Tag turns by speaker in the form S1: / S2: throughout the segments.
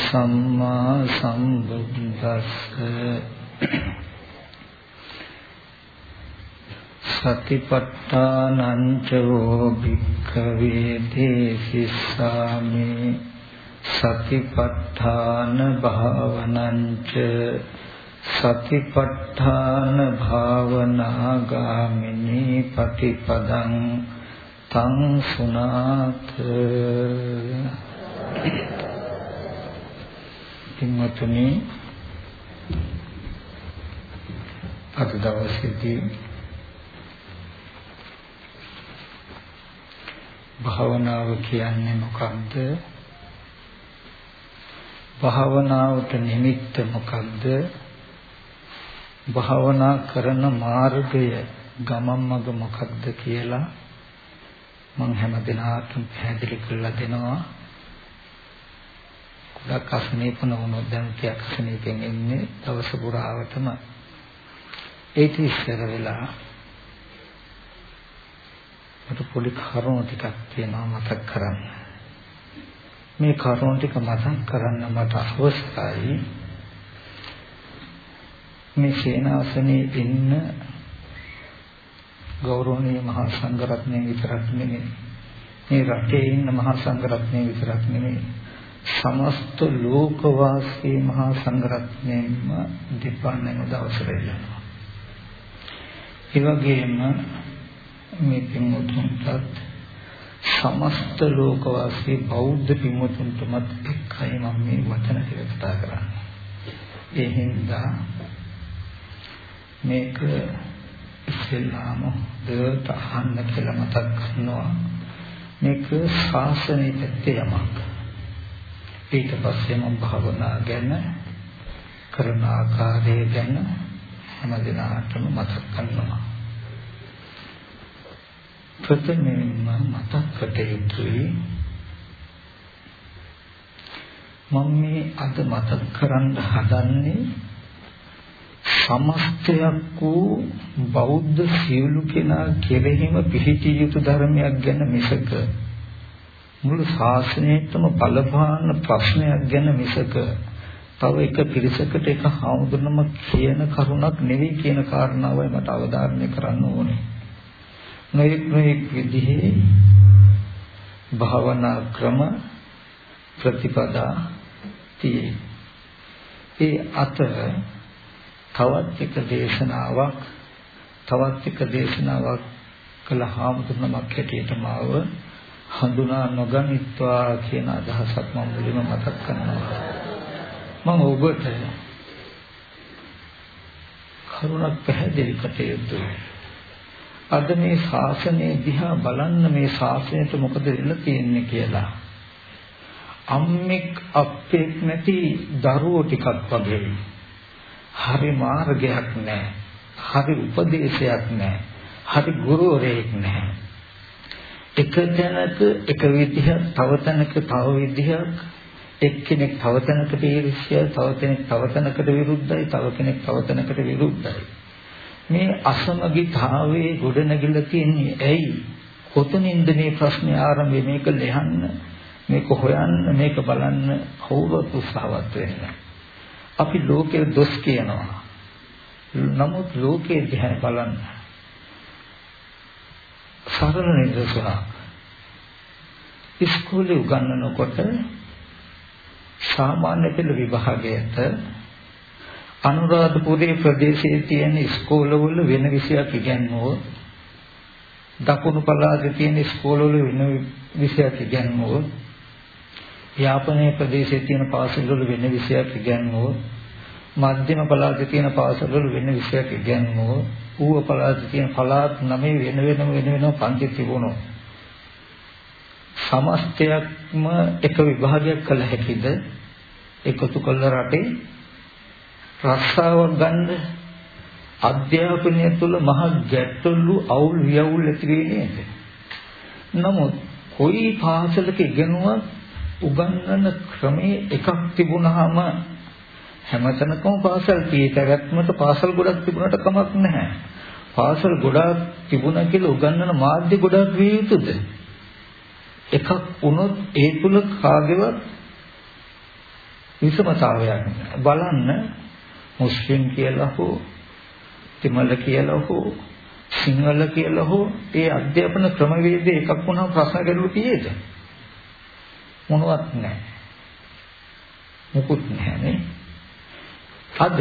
S1: සම්මා සම්බුද්දස්ස සතිපට්ඨානං චෝ භික්ඛවේ දේසිස්සාමි සතිපට්ඨාන භාවනං ච සතිපට්ඨාන භාවනා ගාමිනී පටිපදං තං සුනාත පින්වත්නි අද දවසේදී භාවනාව කියන්නේ මොකක්ද? භාවනාවට නිමිත්ත මොකක්ද? භාවනා කරන මාර්ගය ගමන් මඟ මොකක්ද කියලා මම හැම දිනකටම පැහැදිලි කරලා දෙනවා. ගොඩක් අසනීපන වුණොත් දැන් ටිකක් අසනීපෙන් ඉන්නේ දවස පුරාවටම ඒක ඉස්සර වෙලා මට පොඩි කරුණු ටිකක් තියෙනවා මතක් කරන්න. මේ කරුණු ටික මතක් කරන්න මට අවශ්‍යයි. මේ සේනාසනේ ඉන්න ගෞරවනීය මහා සංඝරත්නය විතරක් නෙමෙයි. මේ රටේ ඉන්න මහා සංඝරත්නය විතරක් නෙමෙයි. සමස්ත ලෝකවාසී මහා සංඝරත්නයෙන්ම දීපන්නම දවසට ඉන්නවා. ඒ වගේම මේ පින්වතුන්ටත් සමස්ත ලෝකවාසී බෞද්ධ පින්වතුන්ටමත් එක්කයි මම මේ වචන ටික කතා කරන්නේ. ඒ හින්දා මේක ඉස්සෙල්ලාම දෙවට අහන්න කියලා මතක් කරනවා. මේක ශාසනයේ පැත්තේ යමක්. ඊට පස්සේ මම භාවනා ගැන කරන ආකාරය ගැන හැම දිනකටම මතක් කරනවා. ප්‍රථමයෙන්ම මතක් කොට යුතුයි මම මේ අද මතක් කරන්න හදන්නේ සමස්තයක් වූ බෞද්ධ සියලු කෙනා කෙරෙහිම පිහිටිය යුතු ධර්මයක් ගැන මිසක මුළු ශාසනයටම බලපාන ප්‍රශ්නයක් ගැන මිසක තව එක පිරිසකට එක හාමුදුරනම කියන කරුණක් නෙවෙයි කියන කාරණාවයි මට අවධාරණය කරන්න ඕනේ. නොයෙක් නොයෙක් විදිහේ භාවනා ක්‍රම ප්‍රතිපදා තියෙයි. ඒ අතර තවත් එක දේශනාවක් තවත් එක දේශනාවක් කළ හාමුදුරනමක් හැටියට මාව හඳුනා නොගනිත්වා කියන අදහසක් මම මුලින්ම මතක් කරනවා. මම ඔබට කරුණක් පැහැදිලි කටයුතු අද මේ ශාසනය දිහා බලන්න මේ ශාසනයට මොකද වෙලා තියෙන්නේ කියලා. අම්මෙක් අප්පෙක් නැති දරුවෝ ටිකක් වගේ. හරි මාර්ගයක් නැහැ. හරි උපදේශයක් නැහැ. හරි ගුරුවරයෙක් නැහැ. එක තැනක එක විදිහක් තව තැනක තව විදිහක්. එක්කෙනෙක් තව තැනකට ඊර්ෂ්‍ය තව කෙනෙක් තව තැනකට විරුද්ධයි තව කෙනෙක් තව තැනකට විරුද්ධයි. මේ අසමගිතාවයේ ගොඩ නැගිලා තියන්නේ ඇයි? කොතනින්ද මේ ප්‍රශ්නේ ආරම්භය? මේක ලෙහන්න මේක හොයන්න මේක බලන්න කවුරුත් උත්සාහවත් වෙන්නේ. අපි ලෝකේ දොස් කියනවා. නමුත් ලෝකේ දිහා බලන්න. සරල නිදර්ශනක් ඉස්කෝලේ උගන්වනකොට සාමාන්‍ය පෙළ විභාගයට අනුරාධපුරයේ ප්‍රදේශයේ තියෙන ඉස්කෝලවල වෙන විෂයක් ඉගෙනනෝ දකුණු පළාතේ තියෙන ඉස්කෝලවල වෙන විෂයක් ඉගෙනනෝ යාපනයේ ප්‍රදේශයේ තියෙන පාසල්වල වෙන විෂයක් ඉගෙනනෝ මධ්‍යම පළාතේ තියෙන පාසල්වල වෙන විෂයක් ඉගෙනනෝ ඌව පළාතේ තියෙන පළාත් නමේ වෙන වෙනම වෙන වෙනම පන්ති තිබුණා සමස්තයක්ම එක විභාගයක් කළ හැකිද එකතු කළ රටේ රස්සාවක් ගන්න අධ්‍යාපනය තුළ මහ ගැටලු අවුල් වියවුල් ඇති වෙන්නේ නේද? නමුත් කොයි පාසලක ඉගෙනුවත් උගන්වන ක්‍රමයේ එකක් තිබුණාම හැමතැනකම පාසල් තීතරත්මට පාසල් ගොඩක් තිබුණට කමක් නැහැ. පාසල් ගොඩක් තිබුණා කියලා උගන්වන මාධ්‍ය ගොඩක් විය යුතුද? එකක් වුණොත් ඒ තුල කාගේවත් විසමතාවයක් බලන්න මුස්ලිම් කියලා හෝ තිමල කියලා හෝ සිංහල කියලා හෝ ඒ අධ්‍යාපන ක්‍රමවේදය එකක් වුණාම ප්‍රශ්න ගැටලු තියෙද මොනවත් නැහැ. මුකුත් නැහැ නේ. අද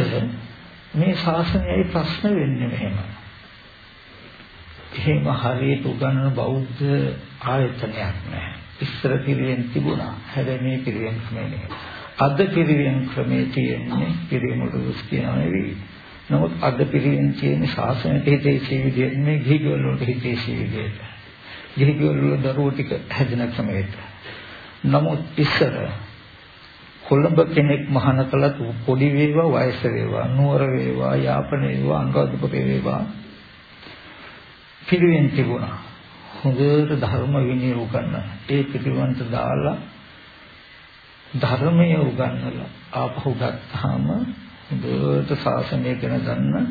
S1: මේ ශාසනයයි ප්‍රශ්න වෙන්නේ මෙහෙම එහෙම හරියට උගන්වන බෞද්ධ ආයතනයක් නැහැ ඉස්සර පිළිවෙන් තිබුණා හැබැයි මේ පිළිවෙන් ක්‍රමේ නෙවෙයි අද පිළිවෙන් ක්‍රමේ තියෙන්නේ පිළිවෙන් උරුස් කියනවා නෙවෙයි නමුත් අද පිළිවෙන් තියෙන ශාසනයට හිතේසී විදියට මේ ගිහිගොල්ල වලට හිතේසී විදියට. ගිහිගොල්ල වල දරුවෝ ටික හැදෙන ක්‍රමයට. නමුත් ඉස්සර කොළඹ කෙනෙක් මහාන කළත් පොඩි වේවා වයස වේවා නුවර වේවා යාපන වේවා අංගවදුප වේවා පිළිවෙන් තිබුණා. හොඳට ධර්ම විනය උගන්න. ඒ පිළිවන්ත දාලා ධර්මය උගන්නලා ආපහු ගත්තාම හොඳට ශාසනය ගැන දන්න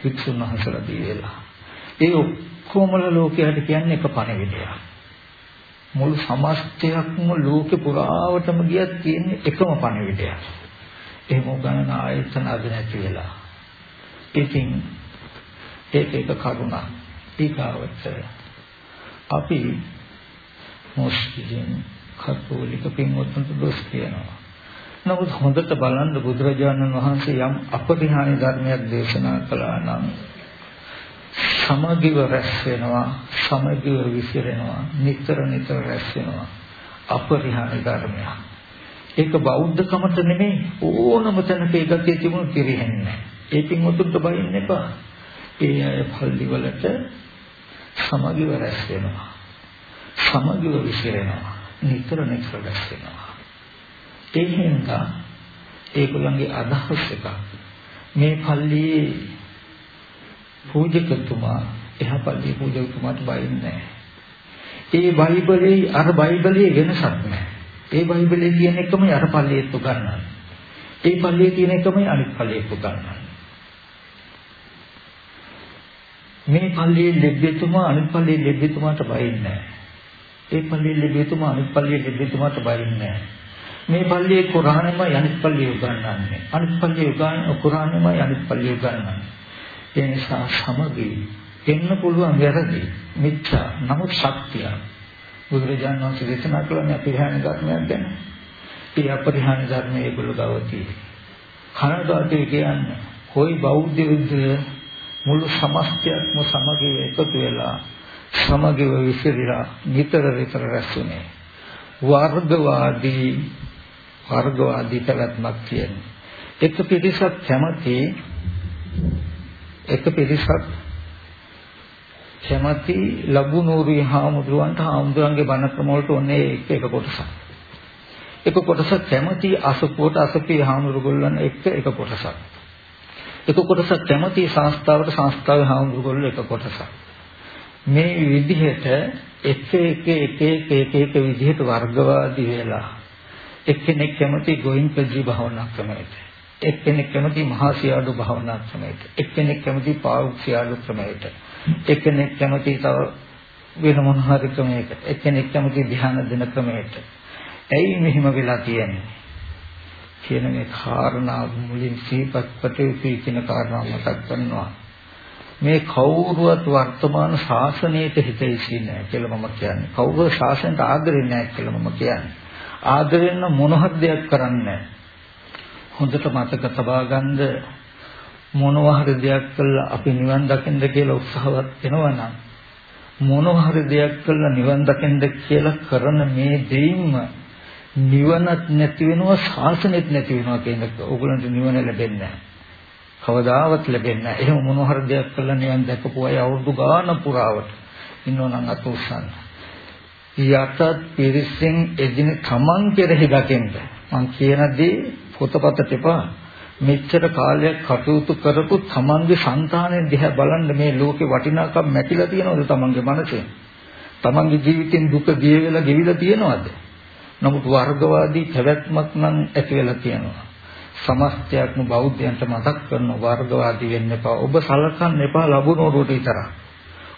S1: වික්ෂුන් වහන්සේලා දීලා. ඒ ඔක්කොමල ලෝකයට කියන්නේ එක පණිවිඩයක්. මුළු සමස්තයක්ම ලෝකෙ පුරාවටම ගියත් තියෙන්නේ එකම පණිවිඩයක්. එහෙම ගණන ආයතන අද නැති වෙලා. ඉතින් ඒක එක කරුණක්. ඊගාවට අපි මුස්ලිම් කතෝලික පින්වත්තුන්ට දොස් කියනවා. නමුත් හොඳට බලන්න බුදුරජාණන් වහන්සේ යම් අපරිහානි ධර්මයක් දේශනා කළා නම් සමගිව රැස් වෙනවා සමගිව විසිරෙනවා නිතර නිතර රැස් වෙනවා. අපරිහානි ධර්මයක්. ඒක බෞද්ධකමට නෙමෙයි ඕනම තැනක ඒ ගතිය තිබුණු පිරෙන්නේ ඒකින් උතුම්ට බයින්න එපා. ඒ අය පල්ලි වලට සමගිව රැස් වෙනවා සමගිව විසිරෙනවා නිතර නිතර රැස් වෙනවා ඒ හින්දා ඒගොල්ලන්ගේ අදහස් එක මේ පල්ලියේ පූජකතුමා එහා පල්ලියේ පූජකතුමාට බයින්නේ ඒ බයිබලයේ අර බයිබලයේ වෙනසක් නැහැ. ඒ බයිබලයේ තියෙන එකමයි අර පල්ලියේත් උගන්වන්නේ. ඒ පල්ලියේ තියෙන එකමයි අනිත් පල්ලියේත් උගන්වන්නේ. මේ පල්ලියේ ලෙබ්බෙතුමා අනිත් පල්ලියේ ලෙබ්බෙතුමාට බයින්නේ නැහැ. ඒ පල්ලියේ ලෙබ්බෙතුමා අනිත් පල්ලියේ ලෙබ්බෙතුමාට බයින්නේ නැහැ. මේ පල්ලියේ කුරානෙම අනිත් පල්ලියේ උගන්වන්නේ. අනිත් පල්ලියේ උගන්වන කුරානෙම අනිත් පල්ලියේ උගන්වන්නේ. ඒ නිසා සමගී එන්න පුළුවන් වැරදි මිත්‍යා නමුත් සත්‍ය. බුදුරජාණන් වහන්සේ දේශනා කළ මේ අපරිහාන ධර්මයක් ගැන. ඒ අපරිහාන ධර්මයේ ඒගොල්ලෝ ගවති. කනගාටුයි කියන්නේ કોઈ බෞද්ධ මුළු සමස්තයක්ම සමගිව එකතු වෙලා සමගිව විසිරීලා නිතර නිතර රැස්ුනේ වර්ගවාදී වර්ගවාදී පැවැත්මක් කියන්නේ. එක පිරිසක් කැමති එක පිරිසක් කැමති ලබුනෝරුවේ හාමුදුරුවන්ට හාමුදුරන්ගේ බණ ක්‍රම වලට ඔන්නේ එක එක කොටසක්. එක කොටසක් කැමති අසපුවට අසපී හාමුදුරුගොල්ලන් එක්ක එක කොටසක්. එක කොටසක් කැමති සංස්ථාවට සංස්ථාවේ හාමුදුරුගොල්ලෝ එක කොටසක්. මේ විදිහට එක එක එක එක එක එක විදිහට වර්ගවාදී වෙලා එක්කෙනෙක් කැමති ගෝයින්පජී භාවනා ක්‍රමයට එක්කෙනෙක් කැමති මහා සියාඩු භාවනා ක්‍රමයට එක්කෙනෙක් කැමති පාවුක් සියාඩු ක්‍රමයට එක්කෙනෙක් කැමති තව වෙන මොන හරි ක්‍රමයකට එක්කෙනෙක් කැමති ධ්‍යාන දෙන ක්‍රමයට ඇයි මෙහිම වෙලා තියෙන්නේ කියන මේ කාරණා මුලින් සිහිපත් ප්‍රතිපී කියන කාරණා මතක් කරනවා මේ කවුරුවත් වර්තමාන ශාසනයට හිතෙන්නේ නැහැ කියලා මම කියන්නේ. කවුරුත් ශාසනයට ආදරෙන්නේ නැහැ කියලා මම කියන්නේ. ආදරෙන්න මොන දෙයක් කරන්නේ හොඳට මතක තබා ගන්න මොනවා හරි දෙයක් කළා අපි නිවන් දකින්න කියලා උත්සාහවත් වෙනවා නම් මොනවා හරි දෙයක් කළා නිවන් දකින්න කියලා කරන මේ දෙයින්ම නිවනත් නැති වෙනවා ශාසනෙත් නැති වෙනවා කියන එක ඕගලන්ට නිවන ලැබෙන්නේ නැහැ. කවදාවත් ලැබෙන්නේ නැහැ. එහෙම මොනවා හරි දෙයක් කළා නිවන් දැකපු අය අවුරුදු ගාන පුරාවට ඉන්නවනම් අත උස්සන්න. යටත් පිරිසෙන් එදින තමන් කෙරෙහි දකින්න මං කියන දේ පොතපතට එපා. මෙච්චර කාලයක් කටයුතු කරපු තමන්ගේ సంతානයේ දිහා බලන්න මේ ලෝකේ වටිනාකම් මැකිලා තියෙනවද තමන්ගේ මනසේ? තමන්ගේ ජීවිතෙන් දුක ගිය වෙලා ගෙවිලා තියෙනවද? නමුත් වර්ගවාදී පැවැත්මක් නම් ඇති වෙලා තියෙනවා. සමස්තයක්ම බෞද්ධයන්ට මතක් කරන වර්ගවාදී වෙන්න එපා. ඔබ සලකන්න එපා ලැබුණෝරුවට විතරක්.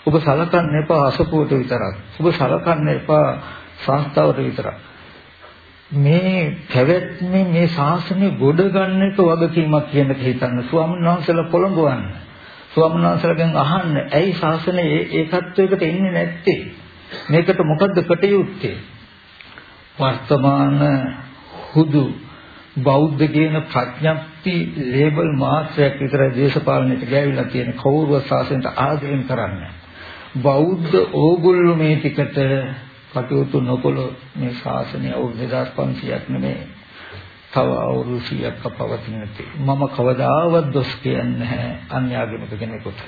S1: ඔබ සලකන්න එපා අසපුවට විතරක්. ඔබ සලකන්න එපා සංස්ථාවට විතරක්. මේ පැවැත්මේ මේ ශාසනය ගොඩ ගන්න එක වගකීමක් කියන එක හිතන්න. ස්වාමීන් වහන්සේලා පොළඹවන්න. ස්වාමීන් වහන්සේලාගෙන් අහන්න. ඇයි ශාසනය ඒකත්වයකට එන්නේ නැත්තේ? මේකට මොකද්ද කටයුත්තේ? වර්තමාන හුදු බෞද්ධ කියන ප්‍රඥප්ති ලේබල් මාත්‍රයක් විතරයි දේශපාලනයට ගෑවිලා තියෙන කවුරුව ශාසනයට ආදරෙන් කරන්නේ. බෞද්ධ ඕගොල්ලෝ මේ ටිකට කටයුතු නොකළොත් මේ ශාසනය අවුරුදු 2500ක් නෙමෙයි. තව අවුරුදු 100ක් පවතින මම කවදාවත් දොස් කියන්නේ නැහැ අන්‍යාගමික කෙනෙකුට.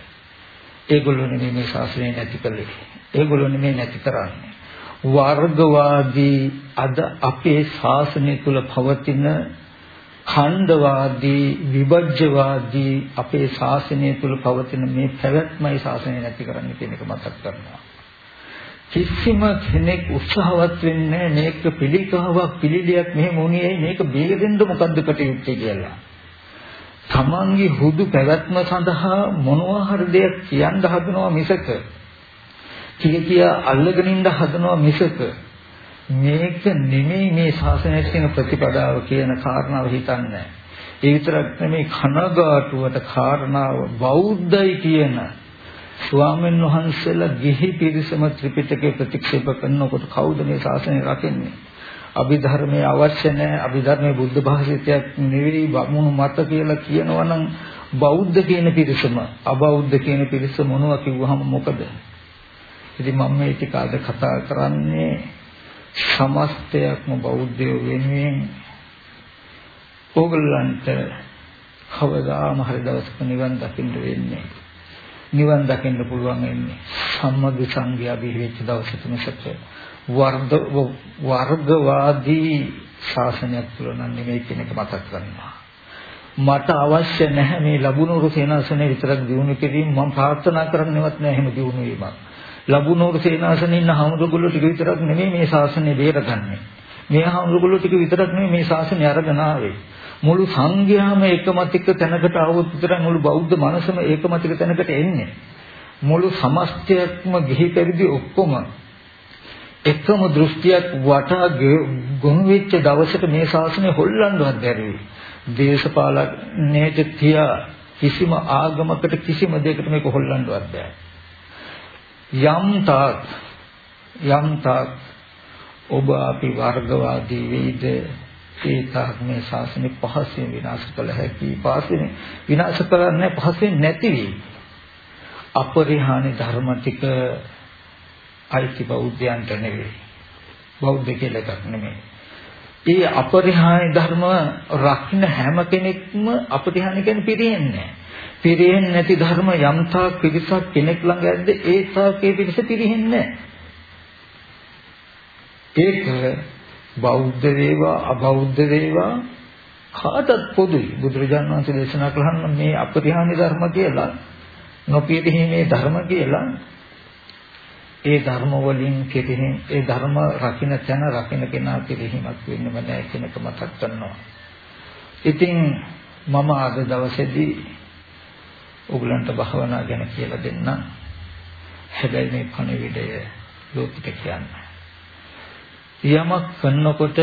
S1: ඒගොල්ලෝ නෙමෙයි මේ ශාසනය නැති කළේ. ඒගොල්ලෝ නෙමෙයි නැති කරන්නේ. වර්ගවාදී අද අපේ ශාසනය තුල පවතින ඛණ්ඩවාදී විභජ්‍යවාදී අපේ ශාසනය තුල පවතින මේ පැවැත්මයි ශාසනය නැති කරන්න කියන එක මතක් කරනවා. කිසිම කෙනෙක් උත්සාහවත් වෙන්නේ මේක පිළිකාවක් පිළිලියක් මෙහෙම උනේ මේක බේරෙන්න මොකද්ද කටයුත්තේ කියලා. තමන්ගේ හුදු පැවැත්ම සඳහා මොනවා හරි දෙයක් කියන්න හදනවා මිසක කිය කියා අල්ලගෙන ඉන්න හදනවා මිසක මේක නෙමෙයි මේ ශාසනයේ තියෙන ප්‍රතිපදාව කියන කාරණාව හිතන්නේ. ඒ විතරක් නෙමෙයි කනගාටුවට කාරණාව බෞද්ධයි කියන ස්වාමීන් වහන්සේලා ගිහි පිරිසම ත්‍රිපිටකය ප්‍රතික්ෂේප කරනකොට කවුද මේ ශාසනය රකින්නේ? අභිධර්මයේ අවශ්‍ය නැහැ අභිධර්මයේ බුද්ධ භාෂිතයක් නෙවෙයි බමුණු මත කියලා කියනවා නම් බෞද්ධ කියන පිරිසම අබෞද්ධ කියන පිරිස මොනවා කිව්වහම මොකද? ඉතින් මම මේ ටික අද කතා කරන්නේ සමස්තයක්ම බෞද්ධයෝ වෙනුවෙන් ඕගොල්ලන්ට කවදාම හරි දවසක නිවන් දකින්න වෙන්නේ. නිවන් දකින්න පුළුවන් වෙන්නේ සම්මග සංඝයා බිහිවෙච්ච දවසට මිසක වර්ධ වර්ගවාදී ශාසනයක් තුළ නම් නෙමෙයි කියන එක මතක් කරනවා. මට අවශ්‍ය නැහැ මේ ලැබුණු සේනාසනේ විතරක් දිනු කිරීම මම ප්‍රාර්ථනා කරන්නේවත් නැහැ එහෙම දිනු වීමක්. ලැබුණු සේනාසනේ ඉන්න හමුදුගුල්ලෝ ටික විතරක් නෙමෙයි මේ ශාසනය බේරගන්නේ. මේ හමුදුගුල්ලෝ ටික විතරක් නෙමෙයි මේ ශාසනය අරගෙන ආවේ. මුළු සංඝයාම ඒකමතික තැනකට આવොත් විතරයි මුළු බෞද්ධ මනසම ඒකමතික තැනකට එන්නේ. මුළු සමස්තයක්ම ගිහි පැවිදි ඔක්කොම එකම දෘෂ්ටියක් වටා ගොනු වෙච්ච දවසට මේ ශාසනය හොල්ලන්නවත් බැරි වෙයි. දේශපාලනයේ තියා කිසිම ආගමකට කිසිම දෙයකට මේක හොල්ලන්නවත් බෑ. යම් තාක් යම් තාක් ඔබ අපි වර්ගවාදී වෙයිද ඒ තාක් මේ ශාසනය පහසෙන් විනාශ කළ හැකි පහසෙන් විනාශ කරන්නේ පහසෙන් නැති වෙයි. අපරිහානි ධර්ම ටික අයිති බෞද්ධයන්ට නෙවෙයි. බෞද්ධ කියලා එකක් නෙමෙයි. ඒ අපරිහානි ධර්ම රකින්න හැම කෙනෙක්ම අපරිහානි කියන්නේ පිරෙන්නේ නැහැ. පිරෙන්නේ නැති ධර්ම යම්තා පිරිසක් කෙනෙක් ළඟ ඇද්ද ඒ තාකේ පිරිස පිරෙන්නේ ඒක බෞද්ධ වේවා අබෞද්ධ වේවා කාටත් පොදුයි බුදුරජාණන් වහන්සේ දේශනා කළා මේ අපරිහානි ධර්ම කියලා නොපිරිහීමේ ධර්ම කියලා ඒ ධර්ම වලින් කෙරෙහින් ඒ ධර්ම රකින්න තැන රකින්න කෙනා කෙරෙහිමත් වෙන්නම නැහැ කියන එක මතක් කරනවා. ඉතින් මම අද දවසේදී ඔයගලන්ට භාවනා ගැන කියලා දෙන්න. හැබැයි මේ පණිවිඩය ලෝකෙට කියන්න. යමක් කරනකොට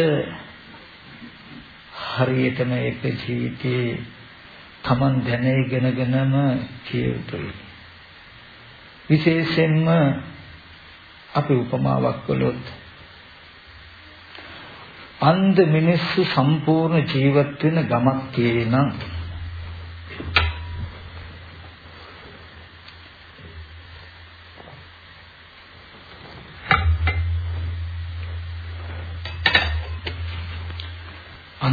S1: හරියටම ඒක ජීවිතේ Taman දැනගෙනගෙනම කිය යුතුයි. විශේෂයෙන්ම අපි උපමාවක් කළොත් අන්ධ මිනිස්සු සම්පූර්ණ ජීවත් වෙන ගමක් තියෙනම්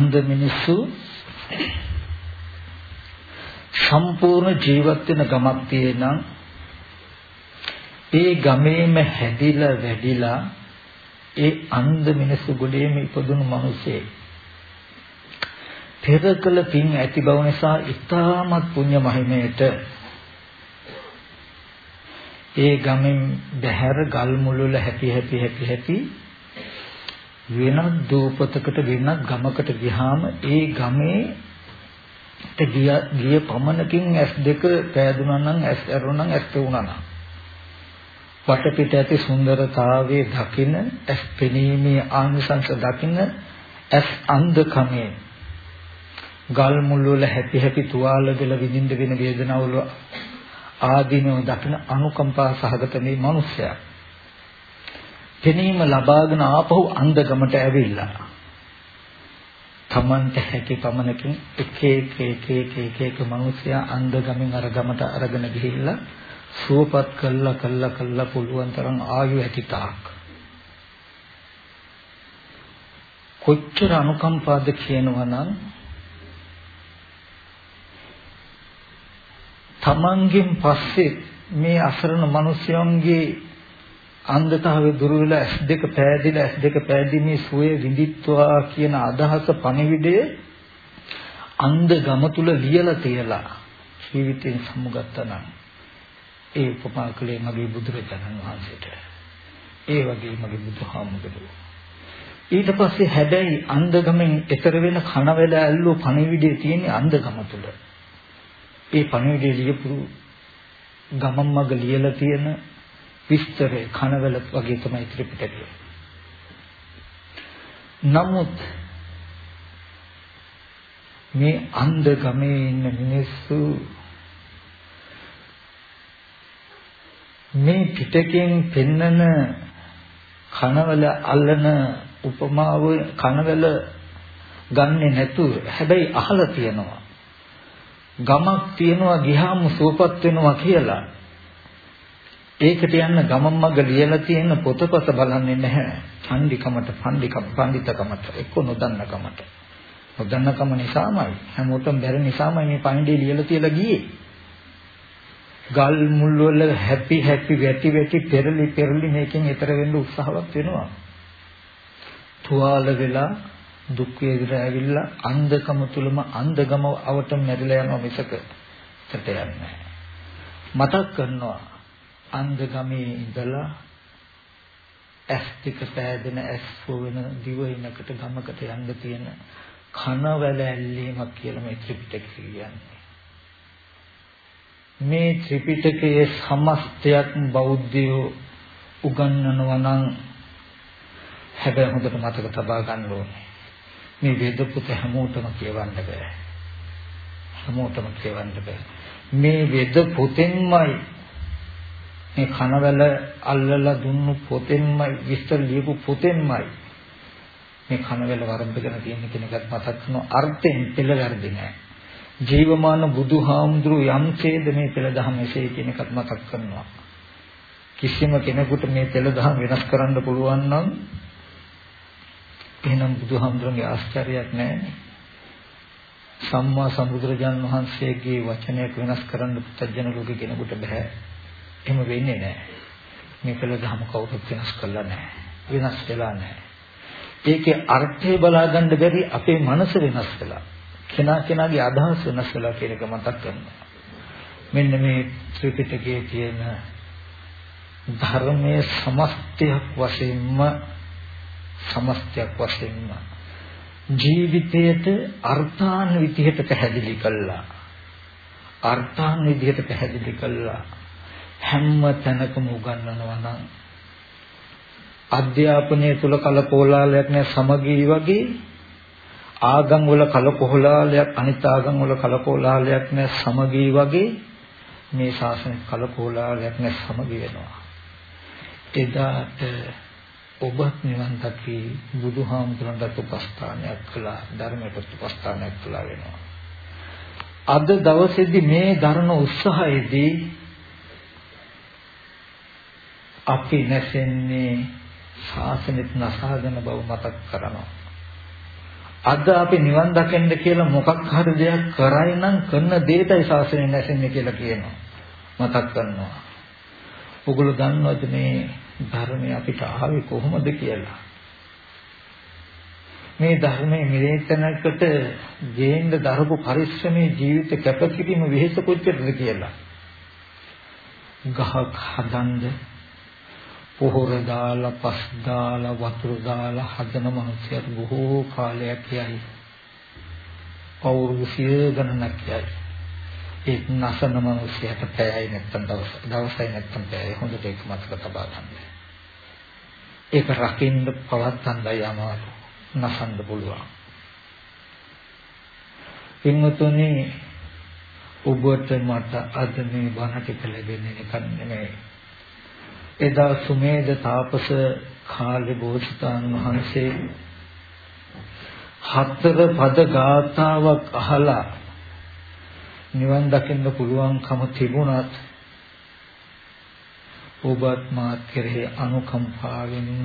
S1: අන්ධ මිනිස්සු සම්පූර්ණ ජීවත් වෙන ගමක් තියෙනම් ඒ ගමේම හැදිලා වැඩිලා ඒ අන්ධ මිනිස්සු ගොඩේම ඉපදුණු මිනිස්සේ පෙර කළ පින් ඇති බව නිසා ඊ타මත් පුණ්‍ය මහිමයට ඒ ගමෙන් බැහැර ගල් මුල් වල හැපි හැපි හැපි හැපි වෙනත් දූපතකට වෙනත් ගමකට ගියාම ඒ ගමේ ගිය ගිය පමණකින් S2 පෑදුනා නම් S ඇරුණා නම් S වුණා නම් වටපිට ඇති සුන්දරතාවයේ දකින S පෙනීමේ ආනිසංස දකින S අන්ධකමේ ගල් මුල් වල හැපි හැපි තුවාල වල විඳින්න වෙන වේදනාවල ආදීනව දකින අනුකම්පා සහගත මේ මිනිසයා පෙනීම ලබාගෙන ආපහු අන්ධගමට ඇවිල්ලා. තමන්ට හැකි පමණකින් එක එක එක එක එක එක මිනිසයා අන්ධගමෙන් අර ගමට අරගෙන ගිහිල්ලා සුවපත් කළා කළා කළා පුළුවන් තරම් ආයු ඇති තාක්. කොච්චර අනුකම්පාද කියනවා නම් තමන්ගෙන් පස්සේ මේ අසරණ මිනිසයන්ගේ අන්ධතාවය දුර වෙලා S2 පෑදිලා S2 පෑදීමේ සුවේ විඳිත්වා කියන අදහස පණිවිඩය අන්ධ ගම තුල ලියලා තියලා ජීවිතෙන් සමුගත්තා නම් ඒ උපමා කලේ මගේ බුදුරජාණන් වහන්සේට. ඒ වගේ මගේ බුදුහාමුදුරුවෝ. ඊට පස්සේ හැබැයි අන්ධගමෙන් එතර වෙන කනවැල ඇල්ලුව පණිවිඩය තියෙන්නේ අන්ධගම තුල. ඒ පණිවිඩය ලියපු ගමම් මග ලියලා තියෙන විස්තරය කනවල වගේ තමයි ත්‍රිපිටකය. නමුත් මේ අන්ධ ගමේ ඉන්න මිනිස්සු මේ පිටකෙන් පෙන්නන කනවල අල්ලන උපමාව කනවල ගන්නෙ නැතුව හැබැයි අහලා තියෙනවා ගමක් තියනවා ගියාම සුවපත් වෙනවා කියලා ඒකට යන්න ගමන් මග ලියලා තියෙන පොතපත බලන්නේ නැහැ. පඬිකමට පඬිකම පඬිතකමට එක්ක නොදන්නකමට. නොදන්නකම නිසාමයි. හැමෝටම බැරි නිසාමයි මේ පණ්ඩේ ලියලා තියලා ගියේ. ගල් මුල් වල හැපි හැපි වැටි වැටි පෙරලි පෙරලි මේකෙන් ඈතර වෙන්න උත්සාහවත් වෙනවා. තුවාල වෙලා දුක් වේදනා ඇවිල්ලා අන්ධකම තුලම අන්ධගම අවට මැරිලා යනවා මිසක එතට යන්නේ මතක් කරනවා අන්ධගමේ ඉඳලා ඇස් ටික පෑදෙන ඇස් වෙන දිවයිනකට ගමකට යන්න තියෙන කනවැල ඇල්ලීමක් කියලා මේ ත්‍රිපිටකය කියන්නේ මේ ත්‍රිපිටකයේ සමස්තයක් බෞද්ධයෝ උගන්වනවා නම් හැබැයි හොඳට මතක තබා ගන්න ඕනේ මේ වේද පුත හැමෝටම කියවන්න බෑ. හැමෝටම කියවන්න බෑ. මේ වේද පුතෙන්මයි මේ කනවල අල්ලලා දුන්නු පොතෙන්මයි විස්තර ලියපු පොතෙන්මයි මේ කනවල වරද්දගෙන තියෙන කෙනෙක්වත් මතක් කරන අර්ථයෙන් පෙළ වැරදි නෑ. ජීවමාන බුදුහාමුදුරු යම්සේද මේ පෙළ දහම එසේ කියන එකත් මතක් කරනවා. කිසිම කෙනෙකුට මේ පෙළ දහම වෙනස් කරන්න පුළුවන් නම් එහෙනම් බුදුහාමුදුරන්ගේ ආශ්චර්යයක් නැහැ. සම්මා සම්බුදුරජාණන් වහන්සේගේ වචනයක් වෙනස් කරන්න පුතජන ලෝකේ කෙනෙකුට බෑ. එහෙම වෙන්නේ නැහැ. මේ කළ ධම කවුරුත් වෙනස් කළා නැහැ. වෙනස් වෙලා නැහැ. ඒකේ අර්ථය බලා ගන්න බැරි අපේ මනස වෙනස් වෙලා. කෙනා කෙනාගේ අදහස් වෙනස් වෙලා කියන එක මතක් කරනවා. මෙන්න මේ ත්‍රිපිටකයේ තියෙන ධර්මයේ සමස්තයක් වශයෙන්ම සමස්තයක් වශයෙන්ම ජීවිතයට අර්ථාන් විදිහට පැහැදිලි කළා. අර්ථාන් විදිහට පැහැදිලි කළා. හැම තැනකම උගන්වනවා නම් අධ්‍යාපනය තුල කලකෝලාලයක් නැ. සමගී වගේ ආගම් වල කලකෝලාලයක් අනිත් ආගම් වල කලකෝලාලයක් නැ. සමගී වගේ මේ ශාසන කලකෝලාලයක් නැ. සමගී වෙනවා. එදාට ඔබත් නිවන් දකි බුදුහාමුදුරන්ට උපස්ථානයක් කළා ධර්මයට උපස්ථානයක් කළා වෙනවා. අද දවසේදී මේ ධර්ම උත්සාහයේදී අපි නැසෙන්නේ ශාසනෙත් නසාගෙන බව මතක් කරනවා අද අපි නිවන් දකින්න කියලා මොකක් හරි දෙයක් කරයි නම් කරන දෙයටයි ශාසනය නැසෙන්නේ කියලා කියනවා මතක් කරනවා ඔගොල්ලෝ දන්නවද මේ ධර්මය අපිට ආවේ කොහොමද කියලා. මේ ධර්මයේ මිලේතනකට ගේන්න දරපු පරිශ්‍රමයේ ජීවිත කැපකිරීම වෙහෙස කොච්චරද කියලා. ගහක් හදන්න පොහොර දාලා පස් දාලා වතුර දාලා හදන මිනිස්සුන්ට බොහෝ කාලයක් යයි. අවුරුදු සිය ගණනක් යයි. ඒ නසන මිනිස්සුන්ට පැයයි නැත්තම් දවස් දවසයි නැත්තම් පැයයි හොඳට ඒක මතක තබා ගන්න. ඒක රකින්න පවත්තන්නයි අමාරු. නසන්න පුළුවන්. පින්වතුනි ඔබට මට අද මේ බණ ටික ලැබෙන්නේ නිකන් නෙමෙයි. එදා සුමේද තාපස කාලේ බෝසතාණන් වහන්සේ හතර පද ගාථාවක් අහලා නිවන් දකින්න පුළුවන්කම තිබුණත් ඔබත් මාත් කෙරෙහි අනුකම්පාවෙන්ම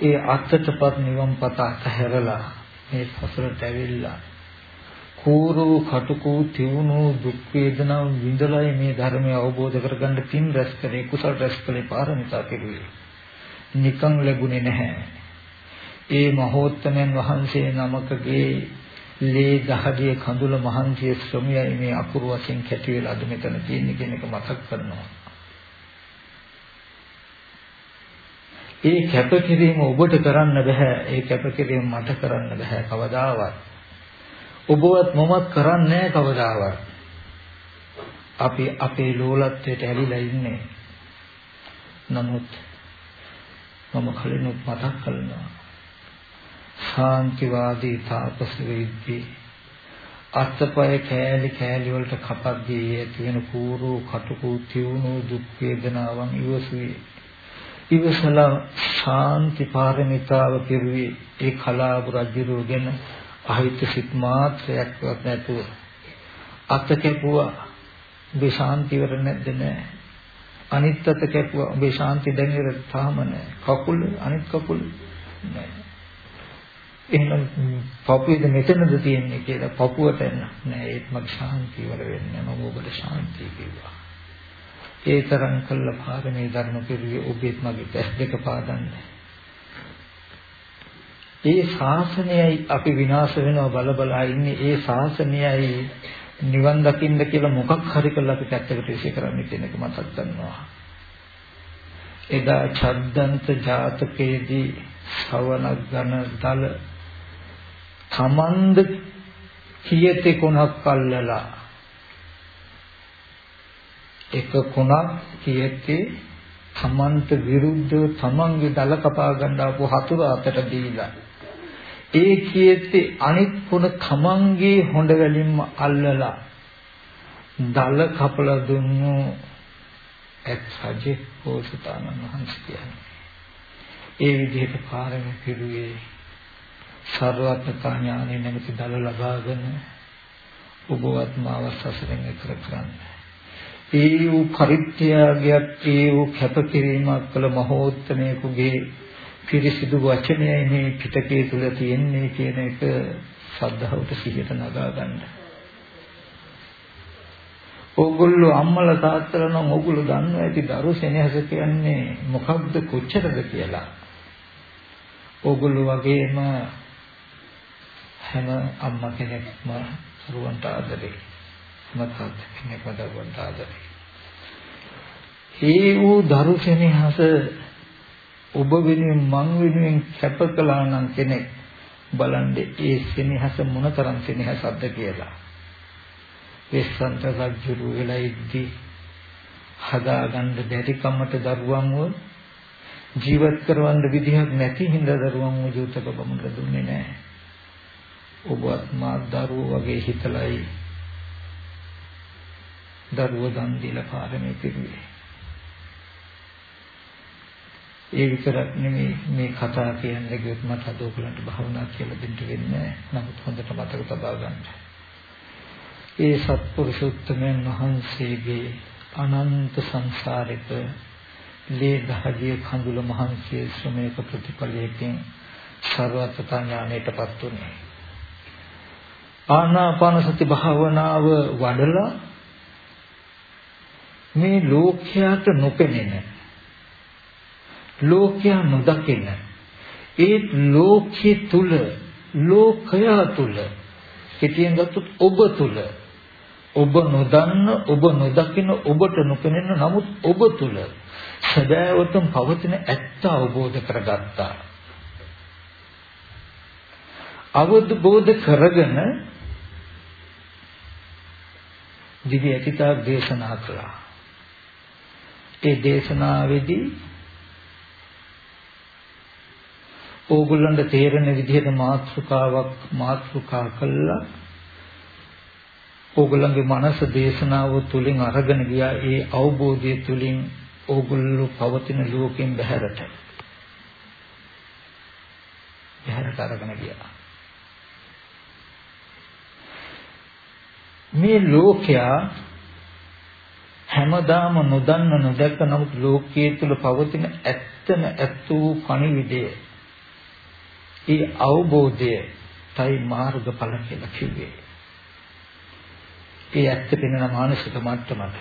S1: ඒ අත්තටපත් නිවන් පත අතහැරලා මේ සසරට ඇවිල්ලා කෝරෝ කටුකෝ තියුණු දුක් වේදනා විඳලයි මේ ධර්මය අවබෝධ කරගන්න පින් රැස් කරේ කුසල රැස් කළේ පාරමිතා කෙරුවේ. නිකන් ලැබුණේ නැහැ. ඒ මහෝත්තමයන් වහන්සේ නමකගේ ලේ දහදිය කඳුල මහන්සිය ශ්‍රමයයි මේ අකුරු වශයෙන් කැටි වෙලා අද මෙතන තියෙන්නේ කියන එක මතක් කරනවා. ඒ කැපකිරීම ඔබට කරන්න බෑ. ඒ කැපකිරීම මට කරන්න බෑ. කවදාවත්. ඔබවත් මමත් කරන්නේ කවදාවත්. අපි අපේ ලෝලත්වයට ඇලිලා ඉන්නේ. නමුත් මම කලිනුත් මතක් කළා. ශාන්තිවාදී තාපස වෙද්දී අත්පය කෑලි කෑලි වලට කපද්දී ඇති වෙන කූරු කටුකු තියුණු දුක් වේදනාවන් ඉවසුවේ ඉවසලා ශාන්ති පාරමිතාව කෙරුවේ ඒ කලාව රජුරු ගැන අහිත සිත් මාත්‍රයක්වත් නැතුව අත කැපුවා ඔබේ ශාන්ති වර නැද්ද නැහැ අනිත් අත කැපුවා ඔබේ ශාන්ති දැනෙර තාම නැහැ කකුල අනිත් කකුල නැහැ එහෙනම් පපුවේද මෙතනද තියෙන්නේ කියලා පපුවට නෑ ඒත් මගේ ශාන්තිය වල වෙන්නේ මම ඔබට ශාන්තිය කිව්වා. ඒ තරම් කළ පාරමී ධර්ම පිළිවි ඔබෙත් මගේ පැස් දෙක පාදන්නේ. ඒ ශාසනයයි අපි විනාශ වෙනවා බල බලා ඉන්නේ ඒ ශාසනයයි නිවන් දකින්න කියලා මොකක් හරි කරලා අපි පැත්තකට විශ්ය කරන්න කියන එක මතක් කරනවා. එදා චද්දන්ත ජාතකයේදී ශවණ ඝන දල තමන්ද කියතේ කොනක් අල්ලලා එක කොනක් කියතේ තමන්ට විරුද්ධව තමන්ගේ දල කපා ගන්න ආපු හතුර අතට දීලා ඒ කීත්තේ අනිත් පුන තමන්ගේ හොඬ වලින්ම අල්ලලා දල කපලා දුන්නු එත් රජේ පෝසතානන් වහන්සේ කියන්නේ. ඒ විදිහට පාරම පිළිවේ සර්වඥතා ඥානෙ නැමැති දල ලබාගෙන ඔබවත් මාව සසරෙන් එතර කරන්න. ඒ වූ පරිත්‍යාගයක් ඒ වූ කැපකිරීමක් කළ මහෝත්තමයෙකුගේ පිරිසිදු වචනයයි මේ පිටකේ තුල තියෙන්නේ කියන එක ශ්‍රද්ධාවට සිහියට නගා ගන්න. ඕගොල්ලෝ අම්මලා තාත්තලා නම් ඕගොල්ලෝ දන්නවා ඇති දරු සෙනෙහස කියන්නේ මොකක්ද කොච්චරද කියලා. ඕගොල්ලෝ වගේම හැම අම්මා කෙනෙක්ම දරුවන්ට ආදරේ. මතත් කෙනෙක්ම දරුවන්ට ආදරේ. ඒ වූ දරු සෙනෙහස ඔබ වෙනුවෙන් මං වෙනුවෙන් කැප කළා නම් කෙනෙක් බලන්න ඒ සෙනෙහස මොනතරම් සෙනෙහසක්ද කියලා. වෙස්සන්ත රජුරු වෙලා ඉද්දී හදාගන්න බැරි කමට දරුවන්ව ජීවත් කරවන්න විදිහක් නැති හින්දා දරුවන්ව ජීවිතක බමුණට දුන්නේ නැහැ. ඔබත් මා දරුවෝ වගේ හිතලයි දරුවෝ දන් දීලා පාරමී පිරුවේ. ඒ විතරක් නෙමෙයි මේ කතා කියන්නේ කිව්වොත් මට අද ඔයගලන්ට භාවනා කියලා දෙන්න වෙන්නේ නමුත් හොඳට මතක තබා ගන්න. ඒ සත්පුරුෂෝත්තමයන් වහන්සේගේ අනන්ත සංසාරික ලේ දහදිය කඳුල මහන්සිය ශ්‍රමයක ප්‍රතිඵලයකින් ਸਰවත්තා ඥානයටපත් උනේ. ආනාපාන සති භාවනාව වඩලා මේ ලෝකයට නොපෙනෙන ලෝකයා නොදකින. ඒ ලෝකයේ තුල ලෝකය තුල කෙටියෙන් ගත්තොත් ඔබ තුල. ඔබ නොදන්න ඔබ නොදකින ඔබට නොපෙනෙන නමුත් ඔබ තුල සදාවතම පවතින ඇත්ත අවබෝධ කරගත්තා. අවබෝධ කරගෙන දිව්‍ය අතිතා දේශනා කළා. ඒ දේශනාවේදී ඕගොල්ලන්ට තේරෙන විදිහට මාතෘකාවක් මාතෘකා කළා. ඕගොල්ලන්ගේ මනස දේශනාව තුලින් අරගෙන ගියා ඒ අවබෝධය තුලින් ඕගොල්ලෝ පවතින ලෝකෙන් බැහැරට. බැහැරට අරගෙන ගියා. මේ ලෝකයා හැමදාම නොදන්න නොදැක්ක නමුත් ලෝකයේ තුල පවතින ඇත්තම ඇත්ත වූ පණිවිඩය ඒ අවබෝධය තයි මාර්ගඵල කියලා කිව්වේ. ඒ ඇත්ත පෙනෙන මානසික මට්ටමට.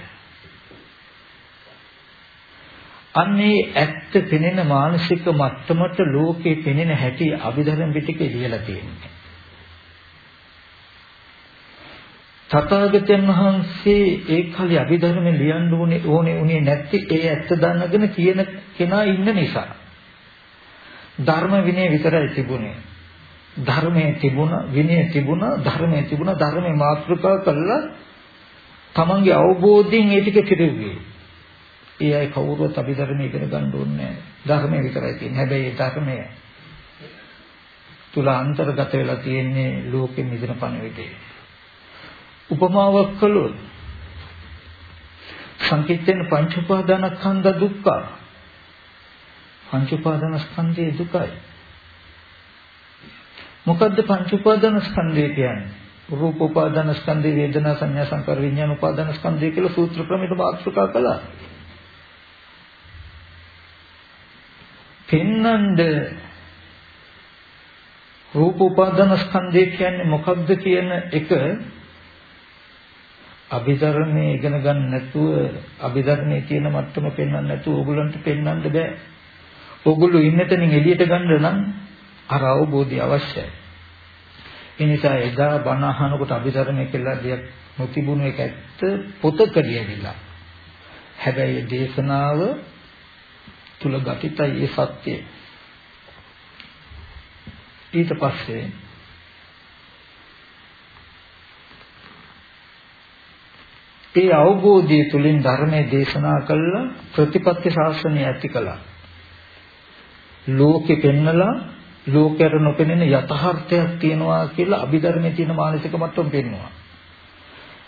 S1: අන්නේ ඇත්ත පෙනෙන මානසික මට්ටමට ලෝකේ පෙනෙන හැටි අභිධර්ම පිටකේ ලියලා තියෙනවා. තථාගතයන් වහන්සේ ඒ කලේ අභිධර්ම ලියන්න ඕනේ ඕනේ උනේ නැති ඒ ඇත්ත දන්නගෙන කියන කෙනා ඉන්න නිසා ධර්ම විනය විතරයි තිබුණේ. ධර්මයේ තිබුණ විනය තිබුණ ධර්මයේ තිබුණ ධර්මයේ මාතෘකා කළා තමන්ගේ අවබෝධයෙන් ඒ ටික කෙරෙව්වේ ඒ අය කවුරුත් අභිධර්ම ඉගෙන ගන්න ඕනේ ධර්මයේ විතරයි තියෙන්නේ. හැබැයි ඒ ධර්මය තුල අන්තර්ගත වෙලා තියෙන්නේ ලෝකෙ මිදෙන පණවිඩේ උපමාවක් කළොත් සංකිටෙන පංච උපාදානස්කන්ධ දුක්ඛ පංච උපාදානස්කන්ධයේ දුකයි. මොකද්ද පංච උපාදානස්කන්ධය කියන්නේ? රූප උපාදානස්කන්ධය වේදනා සංඥා සංකාර විඥාන උපාදානස්කන්ධය කියලා සූත්‍ර ක්‍රමයට මාතෘකා කළා. පෙන්නඳ රූප උපාදානස්කන්ධය කියන්නේ මොකක්ද කියන එක අභිධර්මයේ ඉගෙන ගන්න නැතුව අභිධර්මයේ තියෙන මට්ටම පෙන්වන්න නැතුව ඕගොල්ලන්ට පෙන්වන්න බෑ. ඕගොල්ලෝ ඉන්න තැනින් එළියට ගන්න නම් අර අවබෝධය අවශ්‍යයි. ඒ නිසා එදා බණ අහනකොට අභිධර්මයේ කියලා දෙයක් නොතිබුණු එක ඇත්ත පොතක ලියවිලා. හැබැයි දේශනාව තුල ගතිතයි ඒ සත්‍යය. ඊට පස්සේ ඒ අවබෝධය තුලින් ධර්මයේ දේශනා කළා ප්‍රතිපත්ති ශාස්ත්‍රණය ඇති කළා. ලෝකෙ පෙන්නලා ලෝකයට නොපෙනෙන යථාර්ථයක් තියෙනවා කියලා අභිධර්මයේ තියෙන මානසික මට්ටම පෙන්වනවා.